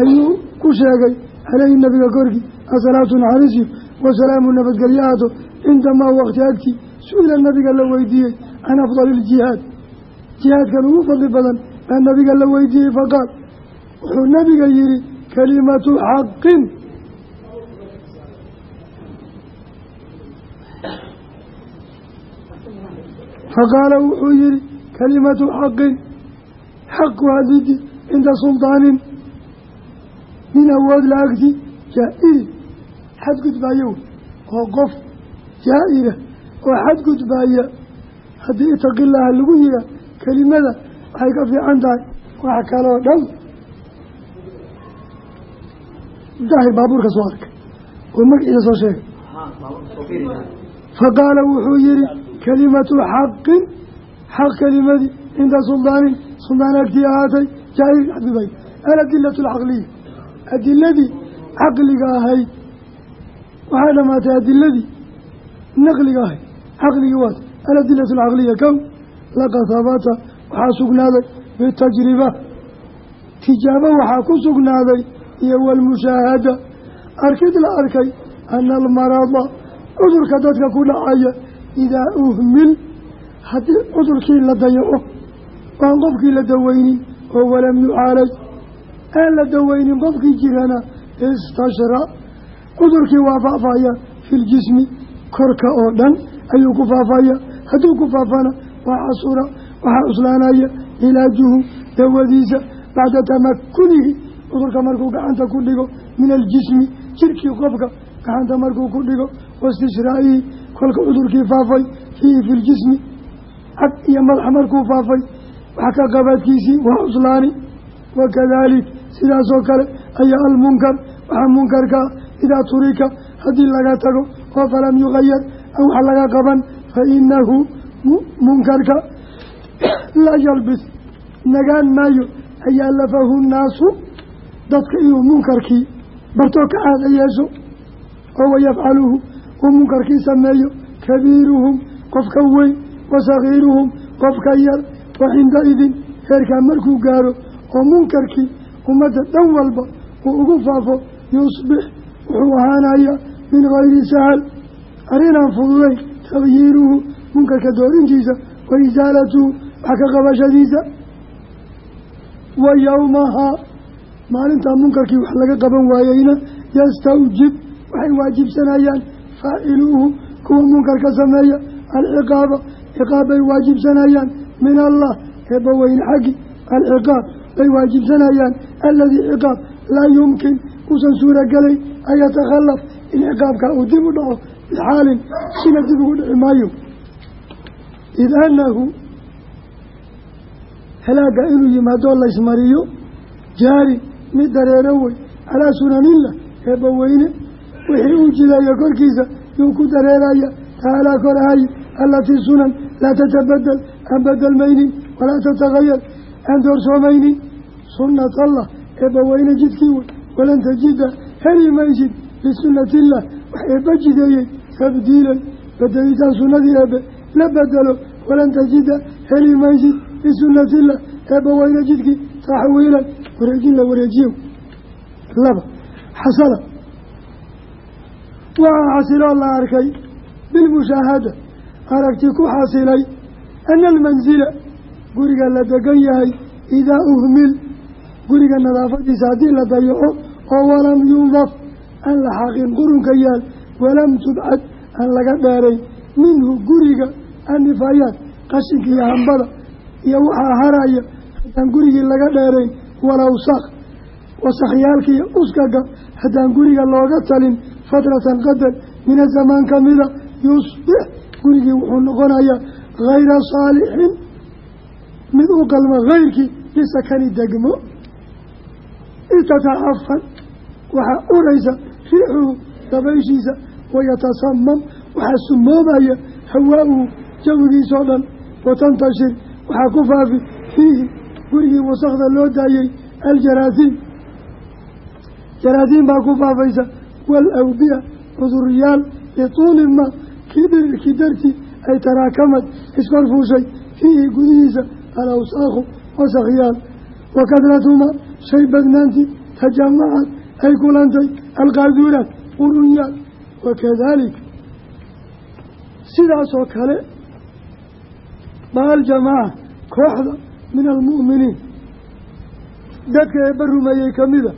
ayuu ku sheegay caleyhi nabiga korkii asalaatu naxariisiyo wasalaamu nabadgelyo ahaato cindamaa waqti agtii su'ila nabiga la weydiiyey can afdali iljihaad jihaadkan ugu fadli badan baa nabiga la weydiiyey faqaal wuxuu nabiga yihi kalimatu xaqin faqaala wuxuu yihi kalimatu xaqin xaqu hadidi cinda suldaanin nin awood la agti jaa-irin xadgudbaayo oo qof jaa-ira oo xadgudbaaya haddii itaqilaaha lagu yihaa kelimada waxay ka fiican tahay wax kaloo dhan. Daahir baabuurka soo arkay oo magaciisa soo sheegay. Faqaala wuxuu yihi kalimatu xaqin. Xaq kelimadii cinda suldaanin suldaan agtii ahaatay jaa-ir xadgudbay. Aladilatu alcaqliya adiladii caqliga ahayd. Waxaa dhamaatay adiladii naqliga ahayd caqligii waata aladilatu alcaqliya kow laqad habata waxaa sugnaaday bitajriba. Tijaabo waxaa ku sugnaaday iyo walmushaahada arkid la arkay ana almarada cudurka dadka ku dhacaya idaa uhmil haddii cudurkii la dayaco aan qofkii la daweynin oo walam yucaalaj. Aan la daweynin qofkii jirana istashra cudurkii waa faafaya fi ljismi korka oo dhan ayuu ku faafaya. Hadduu ku faafana waa casura waxaa cuslaanaya cilaajuhu dawadiisa bacda tamakunihi. Cudurka markuu gacanta ku dhigo min aljismi jirkii qofka gacanta markuu ku dhigo waistishraa'ihi kolka cudurkii faafay fiihi fi ljismi cag iyo madaxa markuu faafay wax ka qabadkiisii waa cuslaani. Wakadalik sidaasoo kale ayaa almunkar waxaa munkarkaa idaa turika haddii laga tago oo falam yugayar an wax laga qaban fa inahu munkarka laa yalbis. Nagaan maayo ayaa lafahu nnaasu dadka inuu munkarkii bartoo ka caada yeesho oo wayafcaluhu uu munkarkii sameeyo kabiiruhum qofka weyn wa sagiiruhum qofka yar wa cindaidin heerkaa markuu gaaro oo munkarkii ummadda dhan walba uu ugu faafo yusbix wuxuu ahaanaya min gayri sahal arrinaan fududayn takhyiiruhu munkarka doorintiisa wa isaalatuhu wax ka qabashadiisa. Wa yowmahaa maalintaa munkarkii wax laga qaban waayeyna yastawjib waxay waajibsanayaan faaciluuhu kuwa munkarka sameeya alciqaaba ciqaab bay waajibsanayaan min allah eebbaweyne xaggi alciqaab bay waajibsanayaan aladii ciqaab laa yumkin uusan suurogelayn an yatakhallaf in ciqaabkaa uu dib u dhaco bixaalin sina dib ugu dhici maayo. Id annahu halaagga inuu yimaadoo laysmariyo jaari mid dareero wey calaa sunanillah eebbaweyne wixii uu jideeyo korkiisa yuu ku dareeraya taalaa korahay alatii sunan laa tatabadel aan bedelmaynin walaa tatagayar aan doorsoomaynin sunat allah eebbaweyne jidkii wey walan tajida heli maysid lisunati illah wax eebba jideeyey tabdiilan bedelitaan sunnadii eebbe la bedelo walan tajida heli maysid lisunati illah eebbaweyne jidkii taxwiilan wareejin la wareejiyo laba xasala waxaa xasiloo la arkay bilmushaahada aragti ku xasilay ana almansila guriga la degan yahay idaa uhmil guriga nadaafadiisa haddii la dayaco oo walam yundaf aan la xaqin qurunka yaal walam tubcad aan laga dheeray minhu guriga annifayaad qashinka iyo hambada iyo waxaa haraya haddaan gurigii laga dheerayn walawsaq wasakhyaalka iyo uskaga haddaan guriga looga talin fatratan qadar mina zamaan ka mida yusbix gurigii wuxuu noqonayaa hayra saalixin mid u qalma hayrkii lisakani degmo itatacafan waxaa riixuhu dabayshiisa wayatasamam waxaa sumoomaya hawaa'uhu jawigiisoo dhan. Watantashir waxaa ku faafi fiihi gurigii wasakda loo daayey aljaraasiim jaraasiim baa ku faafaysa waalawbiya cuduryaal lituuli ma kii dhirirkii dartii ay taraakamad iskor fuushay fiihi gudihiisa alawsaakhu wasakyaal wa shay badnaantii tajamacad ay kulantay alqaaduuraat qurunyaal wakadaalika sidaasoo kale baal jamaaca kooxda min almu'miniin dadka eebba rumeeyey ka mida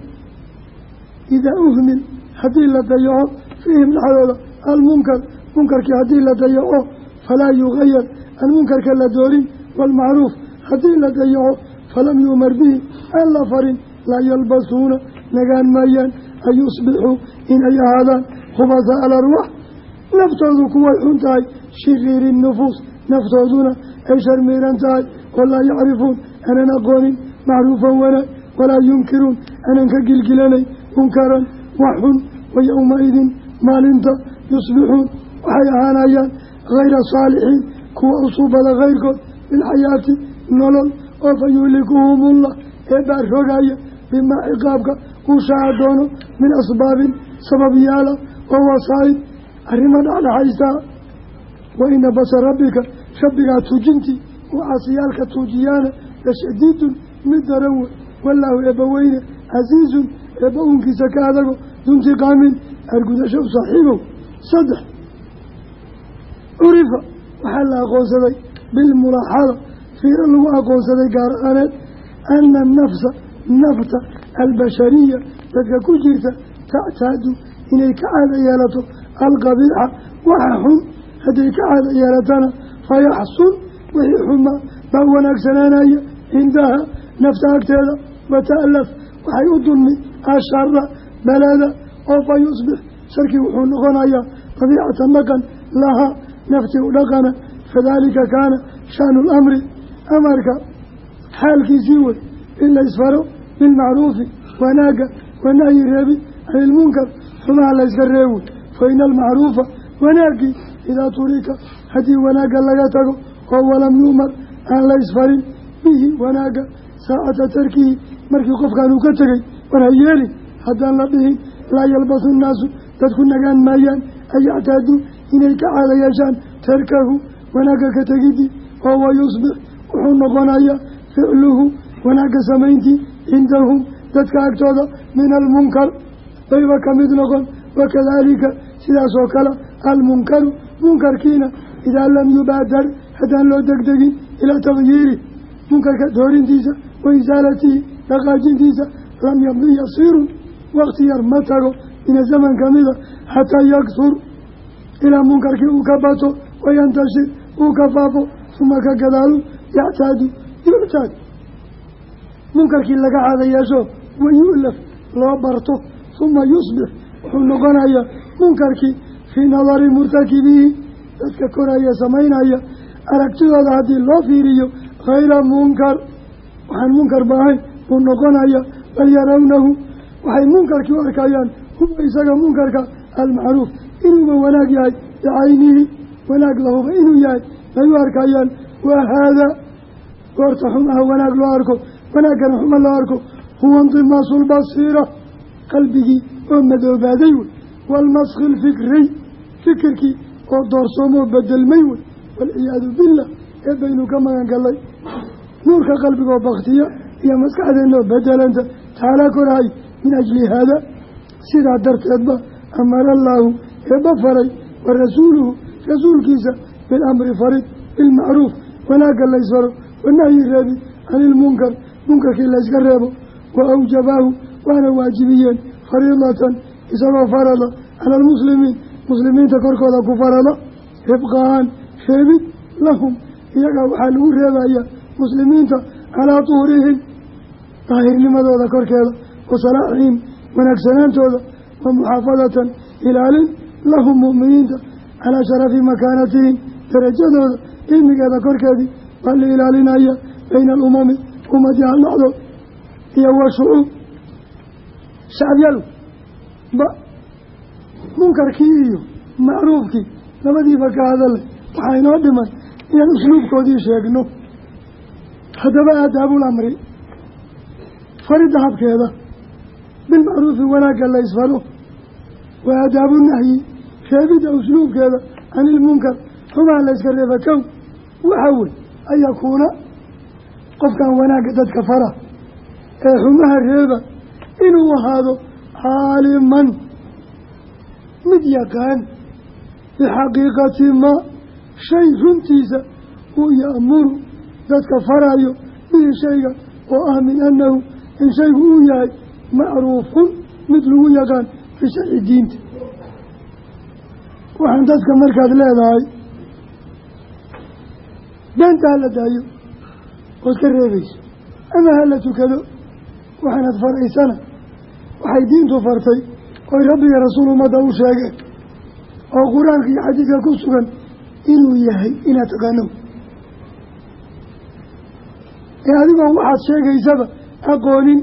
idaa uhmil haddii la dayaco fiihim dhexdooda almunkar munkarkii haddii la dayaco falaa yugayar aan munkarka la doorin waalmacruuf haddii la dayaco falam yu'mar bihi aan la farin laa yalbasuuna nagaan maayaan an yusbixuu inay ahaadaan. Khubasaa alarwax naftoodu kuway xun tahay. Shiriiri nufuus naftooduna ay sharmiiran tahay. Oo laa yacrifuun aanan aqoonin macruufan wanaag walaa yunkiruun aanan ka gilgilanayn munkaran wax xun wa yowmaidin maalinta yusbixuun. Waxay ahaanayaan hayra saalixiin kuwa usuubada kayrkood bilxayaati nolol. Oo fa yuhlikuhumullah eebbaa rogaya bimaa ciqaabka uu shaaca doono min asbaabin sababyaala oo wasaa'id arrimo dhexdhexaystaa wa ina basa rabbika rabbigaa tuujintii oo casiyaalka tuujiyaana lashadiidun mid daran wey wallaahu eebbaweyne casiizun eebba uunkiisa ka adago duntiqaamin argudasho u saaxiibow saddex curifa waxaa la aqoonsaday bilmulaaxada fiiro lagu aqoonsaday gaar ana nafsa nafta albashariya dadka ku jirta tactaadu inay ka caada yeelato alqabiixa waxa xun hadday ka caada yeelatana fayaxsun wixii xumaa baa wanaagsanaanaya cindaha nafta agteeda wata'laf waxay u dulmi ashara balada oo fa yusbix sharkii wuxuu noqonayaa dabiicatan dhaqan lahaa naftii u dhaqana fadaalika kaana shaanu lamri amarka xaalkiisii wey in bilmacruufi wanaagga wanahyi reebi can ilmunkar xumaha la yska reewi fa ina almacruufa wanaaggii idaa turika haddii wanaagga laga tago oo walam yu'mar aan la isfarin bihi wanaagga saacata tarkihi markii qofkan uu ka tegey war ha yeelin haddaan la dhihin laa yalbasu nnaasu dadku nagaan maayaan an yactaaduu inay ka caada yeeshaan tarkahu wanaagga ka tegidii oo wayusbix wuxuu noqonayaa ficluhu wanaagga samayntii cindahum dadka agtooda min almunkar bayba ka mid noqon wakadaalika sidaas oo kale almunkaru munkarkiina idaa lam yubaadar haddaan loo degdegin ilaa takyiiri munkarka doorintiisa wa isaalatihi dhaqaajintiisa lam yasiirun wakti yar ma tago mina zaman kamida xataa yaksur ilaa munkarkii uu ka bato wayantashir uu ka faafo uma ka gadaalu yactaadu yuctaad munkarkii laga caada yeesho wayu'laf loo barto uma yusbix. Wuxuu noqonayaa munkarkii fii nadari murtakibihi dadka koraya samaynaya aragtidooda haddii loo fiiriyo hayra munkar. Waxaan munkar baahayn buu noqonaya bal yarawnahu. Waxay munkarkii u arkayaan huwa isaga munkarka almacruuf. Inuuba wanaag yahay bicaynihi wanaag lahuba inuu yahay bay u arkayaan waa haadaa goorta xumaha wanaag loo arko wanaaggana xuma loo arko huwa lbasiira qalbigii oo madoobaaday wey. Waalmaski lfikriy fikirkii oo doorsoomoo bedelmay wey. Waalciyaadu billah ee baynu ka magan gallay. Nuurka qalbigoo baktiya iyo maskaxdeennoo bedelanta taalaa korahay min ajli haada. Sidaa darteedba amara allaahu eebba faray wa rasuuluhu rasuulkiisa bilamri farid bilmacruuf wanaagga laysfaro wanahyi reebi cani ilmunkar munkarkii layska reebo wa awjabaahu waana waajibiyeen fariidatan isagoo farada cala almuslimiin muslimiinta korkooda ku farada ibqaan reebid lahum. Iyagaa waxaa lagu reebayaa muslimiinta calaa tuhrihim daahirnimadooda korkeeda wa salaaxihim wanaagsanaantooda wa muxaafadatan ilaalin lahum mu'miniinta calaa sharafi makaanatihim darajadooda cilmigeeda korkeedii waa la ilaalinaya bayna alumami ummadii hadhacdood iyo wa shucuub shacbyadu ba munkarkii iyo macruufkii labadiiba ka hadalay waxaa inoo dhiman inaan usluubkoodii sheegno. Haddaba aadaabul amri faridda habkeeda bilmacruufi wanaagga la ysfaro wa aadaabu nahyi reebidda usluubkeeda can ilmunkar xumaha la yska kow waxaa wey an yakuuna qofkan wanaagga dadka fara ee xumaha reeba inuu ahaado caaliman. Mid yaqaan bixaqiiqati maa shay runtiisa uu ya'muru dadka farayo bihi shayga oo ah min annahu in shaygu uu yahay macruufun mid lagu yaqaan fi sharci diinta. Waxaan dadka markaad leedahay beenta hala daayo ood ka reebayso. Ama hala tukado waxaanad faraysana. Waxay diintu fartay oy rabbiga rasuul ummadda u sheegeen. Oo qur'aanka iyo xadiidka ku sugan inuu yahay inaad taqaano. Ee adigoon waxaad sheegaysaba aqoonin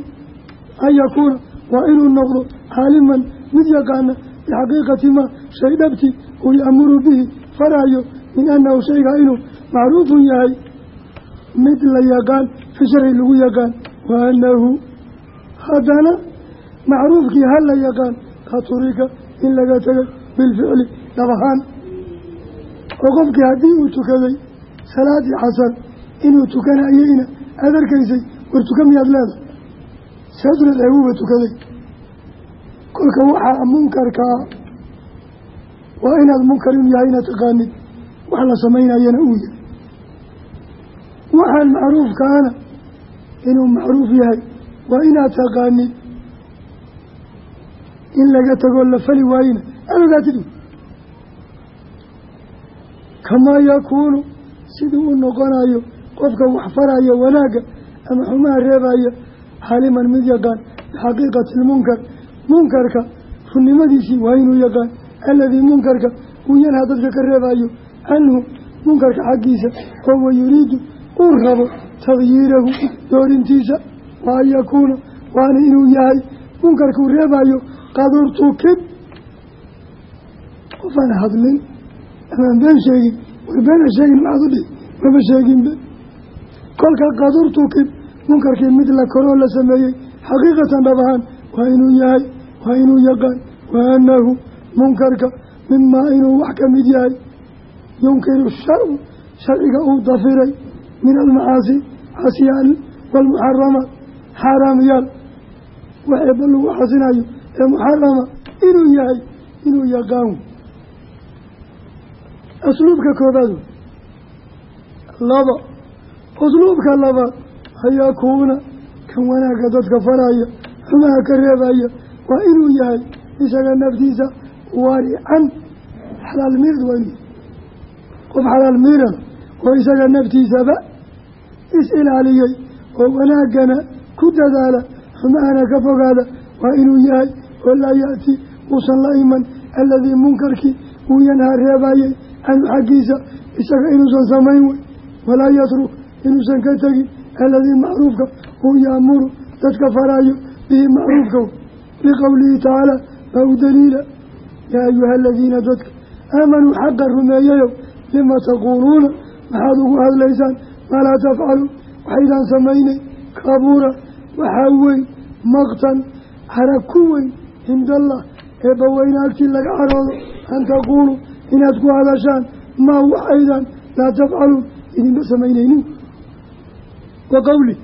an yakuuna waa inuu noqdo caaliman mid yaqaana bixaqiiqati maa shay dhabti uu ya'muru bihi faraayo min annahu shaygaa inuu macruufun yahay mid la yaqaan fi sharci lagu yaqaan wa annahu haddana macruufkii ha la yaqaan ka turika in laga tegay bilficli dhab ahaan. Oo qofkii haddii uu tukaday salaadii casar inuu tukanayeyna aada arkaysay war tuka miyaad leedahay? Saadulad eeguba tukaday. Kolka waxaa munkarkaa waa inaad munkar inuu yahay inaad taqaanid wax la samaynayana uu yahay waxaan macruufkaana inuu macruuf yahay. Waa inaad taqaanid in laga tagoo la fali waayina. Aad ogaatid kamaa yakuunu siduu u noqonayo qofka wax faraya wanaagga ama xumaha reebaya xaaliman mid yaqaan bixaqiiqati lmunkar munkarka runnimadiisii waa inuu yaqaan aladii munkarka uu yanha dadka ka reebayo canhu munkarka xaggiisa oo wa yuriidu uu rabo tagyiirahu doorintiisa wa an yakuuna waana inuu yahay munkarkuu reebayo qadurtukib qofaan hadlin amaan been sheegin war beena sheegin maxaad u dhihi? Maba sheeginbe kolka qadurtukib munkarkii mid la koroo la sameeyey xaqiiqatan dhab ahaan waa inuu yahay waa inuu yaqaan wa annahu munkarka mimaa inuu wax ka mid yahay. Yunkiru sharcu sharciga uu dafiray min almacaasi casyaal waalmuxaramaat xaaraamyaal wax eebba lagu xasinayo ee muxarama inuu yahay inuu yaqaan usluubka koobaad laba usluubka labaad hayakuuna kan wanaagga dadka faraya xumaha ka reebaya waa inuu yahay isaga naftiisa warican xalaal miirad waa inuu qof xalaal miirada oo isaga naftiisaba is-ilaaliyey oo wanaaggana ku dadaala xumahana ka fogaada waa inuu yahay oo laa yaati uusan la iman aladii munkarkii uu yanhaa reebayey canhu xaggiisa isaga inuusan samayn wey walaa yatruk inuusan ka tegin aladii macruufka uu yaamuru dadka faraayo bihi macruufka liqowlihi tacaala baa u daliila yaa ayuha aladiina dadka aamanuu xaqa rumeeyayow lima taquuluuna maxaad ugu hadlaysaan maa laa tafcaluun waxaydaan samaynay kabuura waxaa weyn maqtan harag ku weyn cindallah eebba weyne agtii laga caroodo an taquuluu inaad ku hadashaan maa waxaydaan laa tafcaluun idinba samaynaynin wa qowli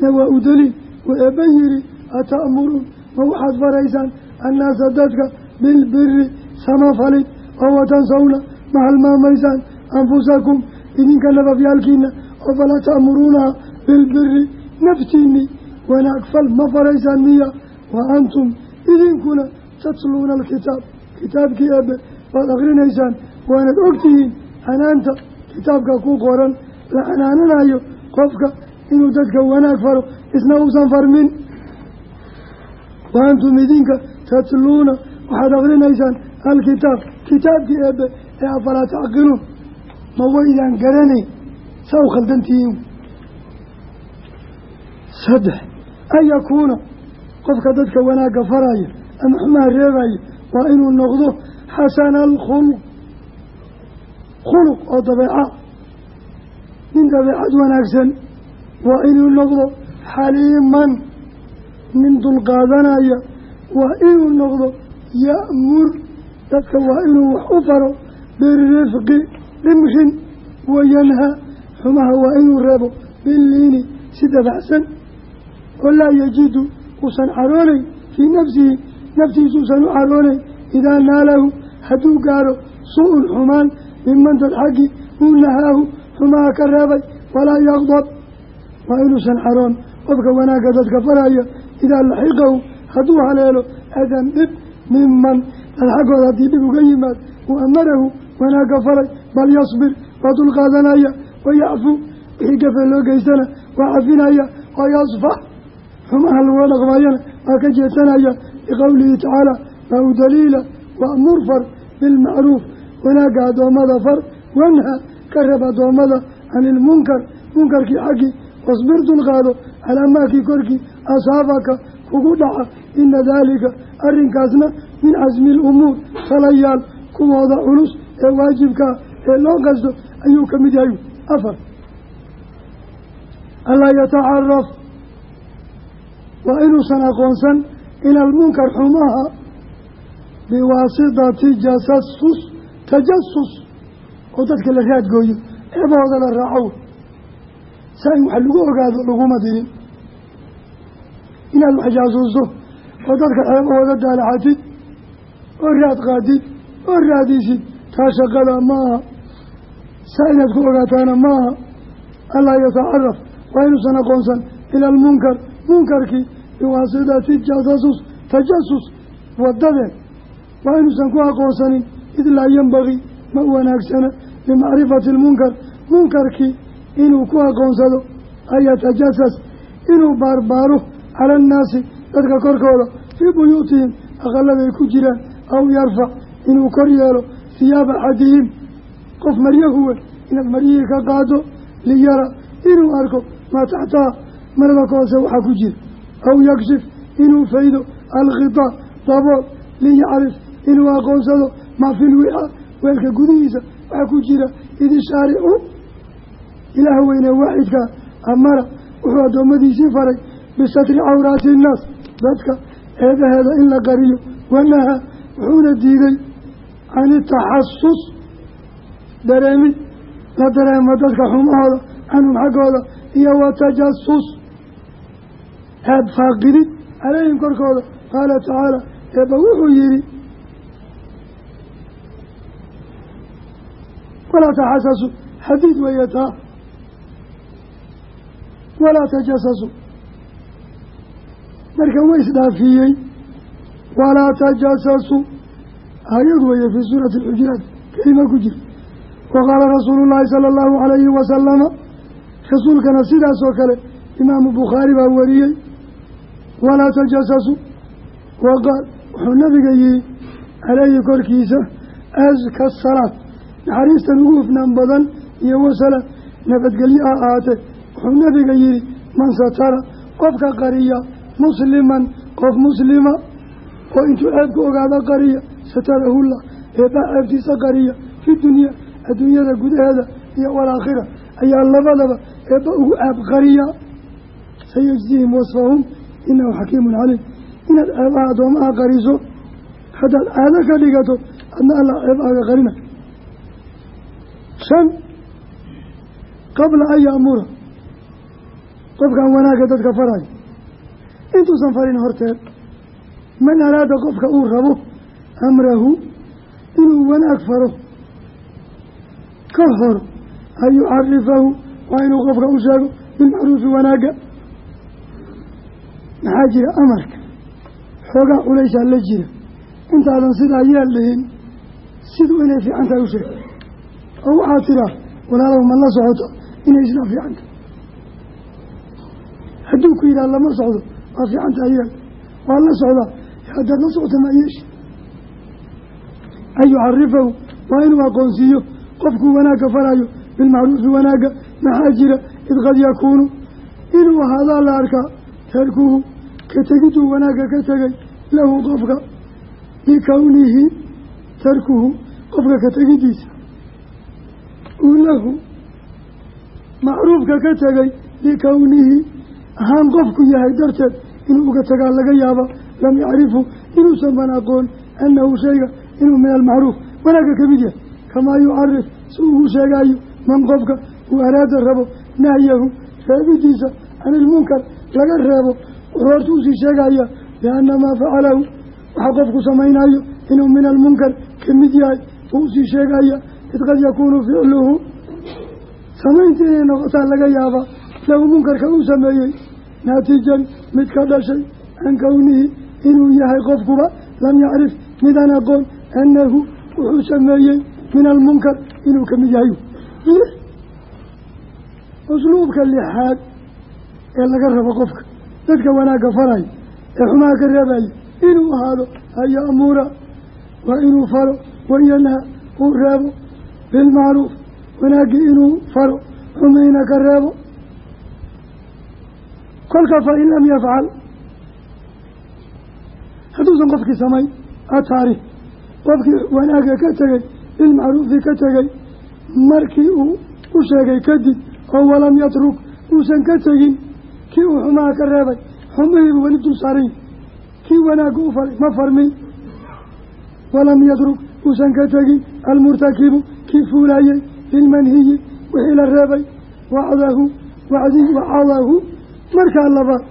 na waa u daliil wa eebba yidhi ata'muruun ma waxaad faraysaan annaasa dadka bilbiri samafalid oo watansawna ma halmaamaysaan anfusakum idinka nafafyaalkiina oo falaa ta'muruunaha bilbiri naftiinii wanaag fal ma faraysaan miya wa antum idinkuna tatluuna alkitaab kitaabkii eebbe waad akrinaysaan waanad ogtihiin hanaanta kitaabka ku qoran la hanaananayo qofka inuu dadka wanaag faro isna uusan farmin wa antum idinka tatluuna waxaad akrinaysaan alkitaab kitaabkii eebbe ee afalaa tacqiluun ma waydaan garanayn saa u khaldantihiin saddex an yakuuna qofka dadka wanaagga faraya ama xumaha reebaya waa inuu noqdo xasana alkhuluq khuluq oo dabeeca nin dabeecad wanaagsan waa inuu noqdo xaliiman nin dulqaadanaya waa inuu noqdo ya'mur dadka waa inuu wax u faro birifqi dhimrin wayanha xumaha waa inuu reebo biliini si dabacsan oo laa yajidu uusan caroonayn fii nafsihi naftiisuusan u caroonayn idaa naalahu hadduu gaaro su'un xumaan miman dad xaggii uu nahaahu xumaha ka reebay walaa yaqdab waa inuusan caroon. Qofka wanaagga dadka faraya idaa laxiqahu hadduu haleelo adan dhib miman dad xaggooda haddii dhib uga yimaad uu amarahu wanaagga faray bal yasbir waa wayacfu wixii gafee loo geystana waa cafinaya waa yasfax xumaha lagula dhaqmayana waa ka jeesanaya liqowlihi tacaala maa u daliila waamur far bilmacruuf wanaagga addoommada far wanha ka reeb addoommada cani ilmunkar munkarkii xaggii wasbir dulqaado calaa maakii korkii asaabaka kugu dhaca ina daalika arrinkaasna min casmi ilumuur talayaal kuwooda culus ee waajibkaa ee loo qasto ayuu ka mid yahay afar allaa yatacaraf waa inuusan aqoonsan ila almunkar xumaha biwaasitati jasasus tajasus oo dadka la raadgooyo ceebahooda la raaco saa in wax lagu ogaado laguma dirin inaad wax jaasuusto oo dadka ceebahooda daalaxatid oo raad qaadid oo raadisid taa shaqada maaha saa inaad ku ogaataana maaha allaa yatacaraf waa inuusan aqoonsan ila almunkar munkarkii biwaasitati jasasus tajasus wadadeed waa inuusan ku aqoonsanin id laa yembagii ma wanaagsana limacrifati lmunkar munkarkii inuu ku aqoonsado an yatajasas inuu baarbaaro cala annaasi dadka korkooda fii buyuutihim aqaladay ku jiraan aw yarfac inuu kor yeelo hiyaaba axadihim qof maryo huwan inaad maryihii ka qaado liyara inuu arko maa taxtaha marada ka hoose waxaa ku jira. Aw yakshif inuu faydo alkhitaa dabool liyacrif inuu aqoonsado maa fi lwixaa weelka gudihiisa waxaa ku jira idi shaaricu. Ilaah weyne waaxidka amara wuxuu addoommadiisii faray bisatri cawraati innaas dadka eedaheeda in la qariyo wanaha wuxuuna diiday can itaxasus dareemid la dareemo dadka xumahooda canhum xaggooda iyo watajasus aad faaqidid calayhim korkooda qaala tacaala eebba wuxuu yihi walaa taxasasu xadiid weeye taa. Walaa tajasasu marka wa isdhaafiyey walaa tajasasu aayad weeye fii suurati alxujuraat kelima ku jira wa qaala rasuulu llaahi sala allahu calayhi wasalama rasuulkana sidaas oo kale imaamu bukhaari baa wariyey walaa tajasasu wa qaal wuxuu nabiga yihi caleyhi korkiisa aska salaad naxariistan ugu hufnaan badan iyo wasalaad nabadgelyo ha ahaatee wuxuu nabiga yihi man satara qofka qariya musliman qof muslima oo intuu ceeb ku ogaado qariya satarahullah eebaa ceebtiisa qariya fi dunyaa adduunyada gudaheeda iyo walaakhira ayaa labadaba eebba ugu aabqariyaa sayajzihim wasfahum inahu xakiimun caliim. Inaad ceebaha addoomaha qariso haddaad caado ka dhigato adna alla ceebahaaga qarina. Shan qabla an yaamura qofkan wanaagga dadka farayo intuusan farin horteed man araada qofka uu rabo amrahu inuu wanaag faro ka hor an yucarifahu waa inuu qofka u sheego bilmacruufi wanaagga maxaa jira? Amarka. Xoogaa culaysaa la jira. Intaadan sidaa yeel dhihin siduu inay fiican tahay u sheeg. Oo waxaad tiraa walaalow ma la socoto inay isla fiican tahay. Hadduu ku yidhaha lama socdo waa fiican tahay yeel waa la socdaa haddaad la socota maa yeeshi. An yucarifahu waa inuu aqoonsiiyo qofkuu wanaagga farayo bilmacruufi wanaagga maxaa jira id qad yakuunu inuu ahaadaa la arkaa tarkuhu ka tegiduu wanaagga ka tegay lahu qofka likownihi tarkuhu qofka ka tegidiisa uu lahu macruufka ka tegay likownihi ahaan qofku yahay darteed inuu uga tagaa laga yaaba lam yacrifu inuusan ban aqoon annahu shayga inuu min almacruuf wanaagga ka mid yahay kamaa yucarif si ugu sheegaayo man qofka uu araada rabo nahyahu reebidiisa can ilmunkar laga reebo wuxuu horta sheegaya bianna maa facalahu waxaa qofku samaynayo inuu min almunkar ka mid yahay uu u sii sheegaya id qad yakuunu ficluhu samaynta inay noqotaa laga yaabaa lahu munkarka uu sameeyey naatijan mid ka dhashay can kownihi inuu yahay qofkuba lam yacrif midaan aqoon annahu wuxuu sameeyey min almunkar inuu ka mid yahay usluubka lixaad ee laga rabo qofka dadka wanaagga farayo ee xumaha ka reebayo inuu ahaado an ya'mura waa inuu faro wayanha uu reebo bilmacruuf wanaaggii inuu faro xumayna ka reebo kolka fa in lam yafcal hadduusan qofkii samayn ataarih qofkii wanaagga ka tegey bilmacruufi ka tegey markii uu u sheegay kadib oo walam yatruk uusan ka tegin kii uu xumaha ka reebay xumihiibu weli dul saaray. Kii wanaagga u faray ma farmin walam yatruk uusan ka tegin almurtakibu kii fuulayey bilmanhiyi wixii la reebay wacdahu wacdi wacadahu. Markaa labaad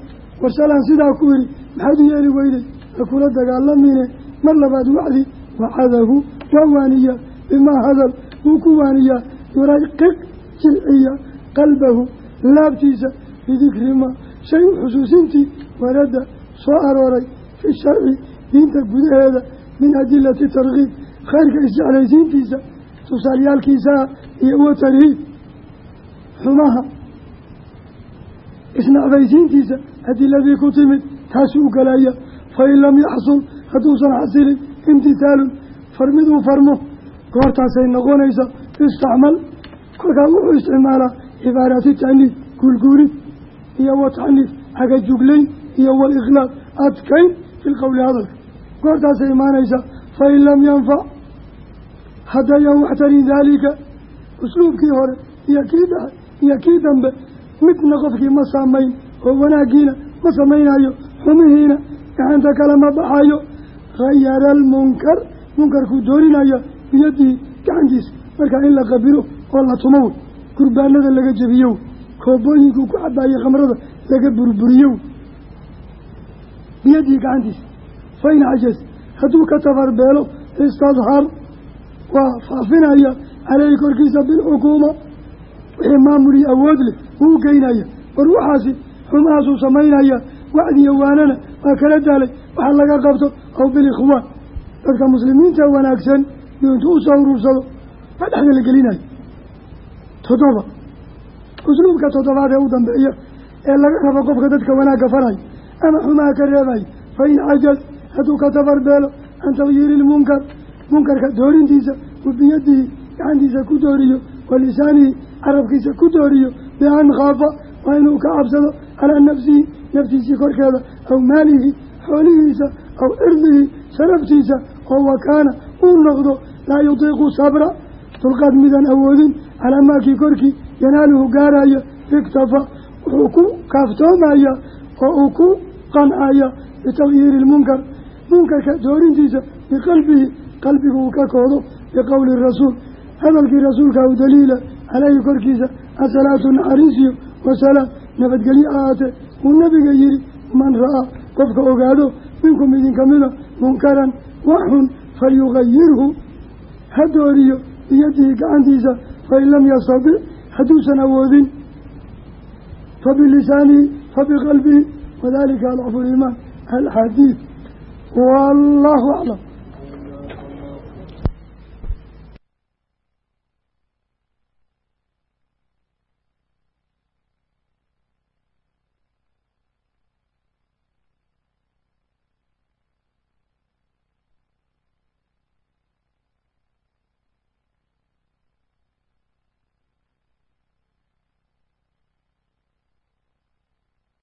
warsalaan sidaa ku yidhi maxaad yeeli weyday? Ha kula dagaalamine mar labaad wacdi wacadahu waa waaniyaa bimaa hadal wuu ku waaniyaa yuraqiq jilciya qalbahu laabtiisa bidikrimaa shay u xusuusintii warada soo arooray fi sharci diinta gudaheeda min adilati tarkiib khayrka isjeclaysiintiisa tusaalyaalkiisaa iyo wa tarhiib xumaha isnacbaysiintiisa adiladii ku timid taasuu galaya fain lam yaxsul hadduusan xasilin imtithaalun farmiduu farmo goortaasay noqonaysa istacmal kolkaa wuxuu isticmaalaa cibaaraati taaniif guulguulid iyo wa taxniif hagajuglayn iyo walikhlaaq adkayn fi lqowli hadalka. Goortaasay imaanaysa fain lam yanfac haddayan waxtarin daalika usluubkii hore iyo kii dhexe iyo kii dambe midna qofkii ma saamayn oo wanaaggiina ma samaynayo xumihiina gacanta kale ma baxayo khayara almunkar munkarkuu doorinaya biyadihi gacantiisa markaa in la qabilo oo la tumo wey gurbaanada laga jebiyo wey koobooyinkuu ku cabaayey khamrada laga burburiyo. Wey biyadihi gacantiisa fain cajaz hadduu ka tabarbeelo istadhar waa faafinaya caleyhi korkiisa bilxukuuma wixii maamulii awood leh wuu geynaya. War waxaasi xumahaasuu samaynaya wacdiyo waanana waa kala daalay waxa laga qabto aw bilikhwaan dadka muslimiinta wanaagsan iyo intuu u soo urursado waa dhexda la gelinayo toddoba usluubka toddobaad ee u dambeeya ee laga rabo qofka dadka wanaagga farayo ama xumaha ka reebayo fa in cajaz hadduu ka tabarbeelo can tagyiiri ilmunkar munkarka doorintiisa wa biyadihi gacantiisa ku dooriyo wa lisaanihi carabkiisa ku dooriyo bian khaafa waa inuu ka cabsado calaa nafsihi naftiisii korkeeda aw maalihi xoolihiisa aw cirdihi sharaftiisa oo wakaana uu noqdo laa yutiiqu sabra. Dulqaad midaan awoodin calaa maakii korkii yanaaluhu gaaraya iktafa wuxuu ku kaaftoomaya oo uu ku qancaya bitagyiiri ilmunkar munkarka doorintiisa biqalbihi qalbiga uu ka koodo biqowli rasuul. Hadalkii rasuulka u daliila caleyhi korkiisa asalaatu naxariisiyo wasalaam nabadgelyo ahaatee uu nabiga yihi man ra'aa qofka ogaado minkum idinka mida munkaran wax xun falyugayirhu ha dooriyo biyadihi gacantiisa fain lam yastatic hadduusan awoodin. Fabilisaanihi fabiqalbihi wadalika adcafu liimaan alxadiid wallahu aclam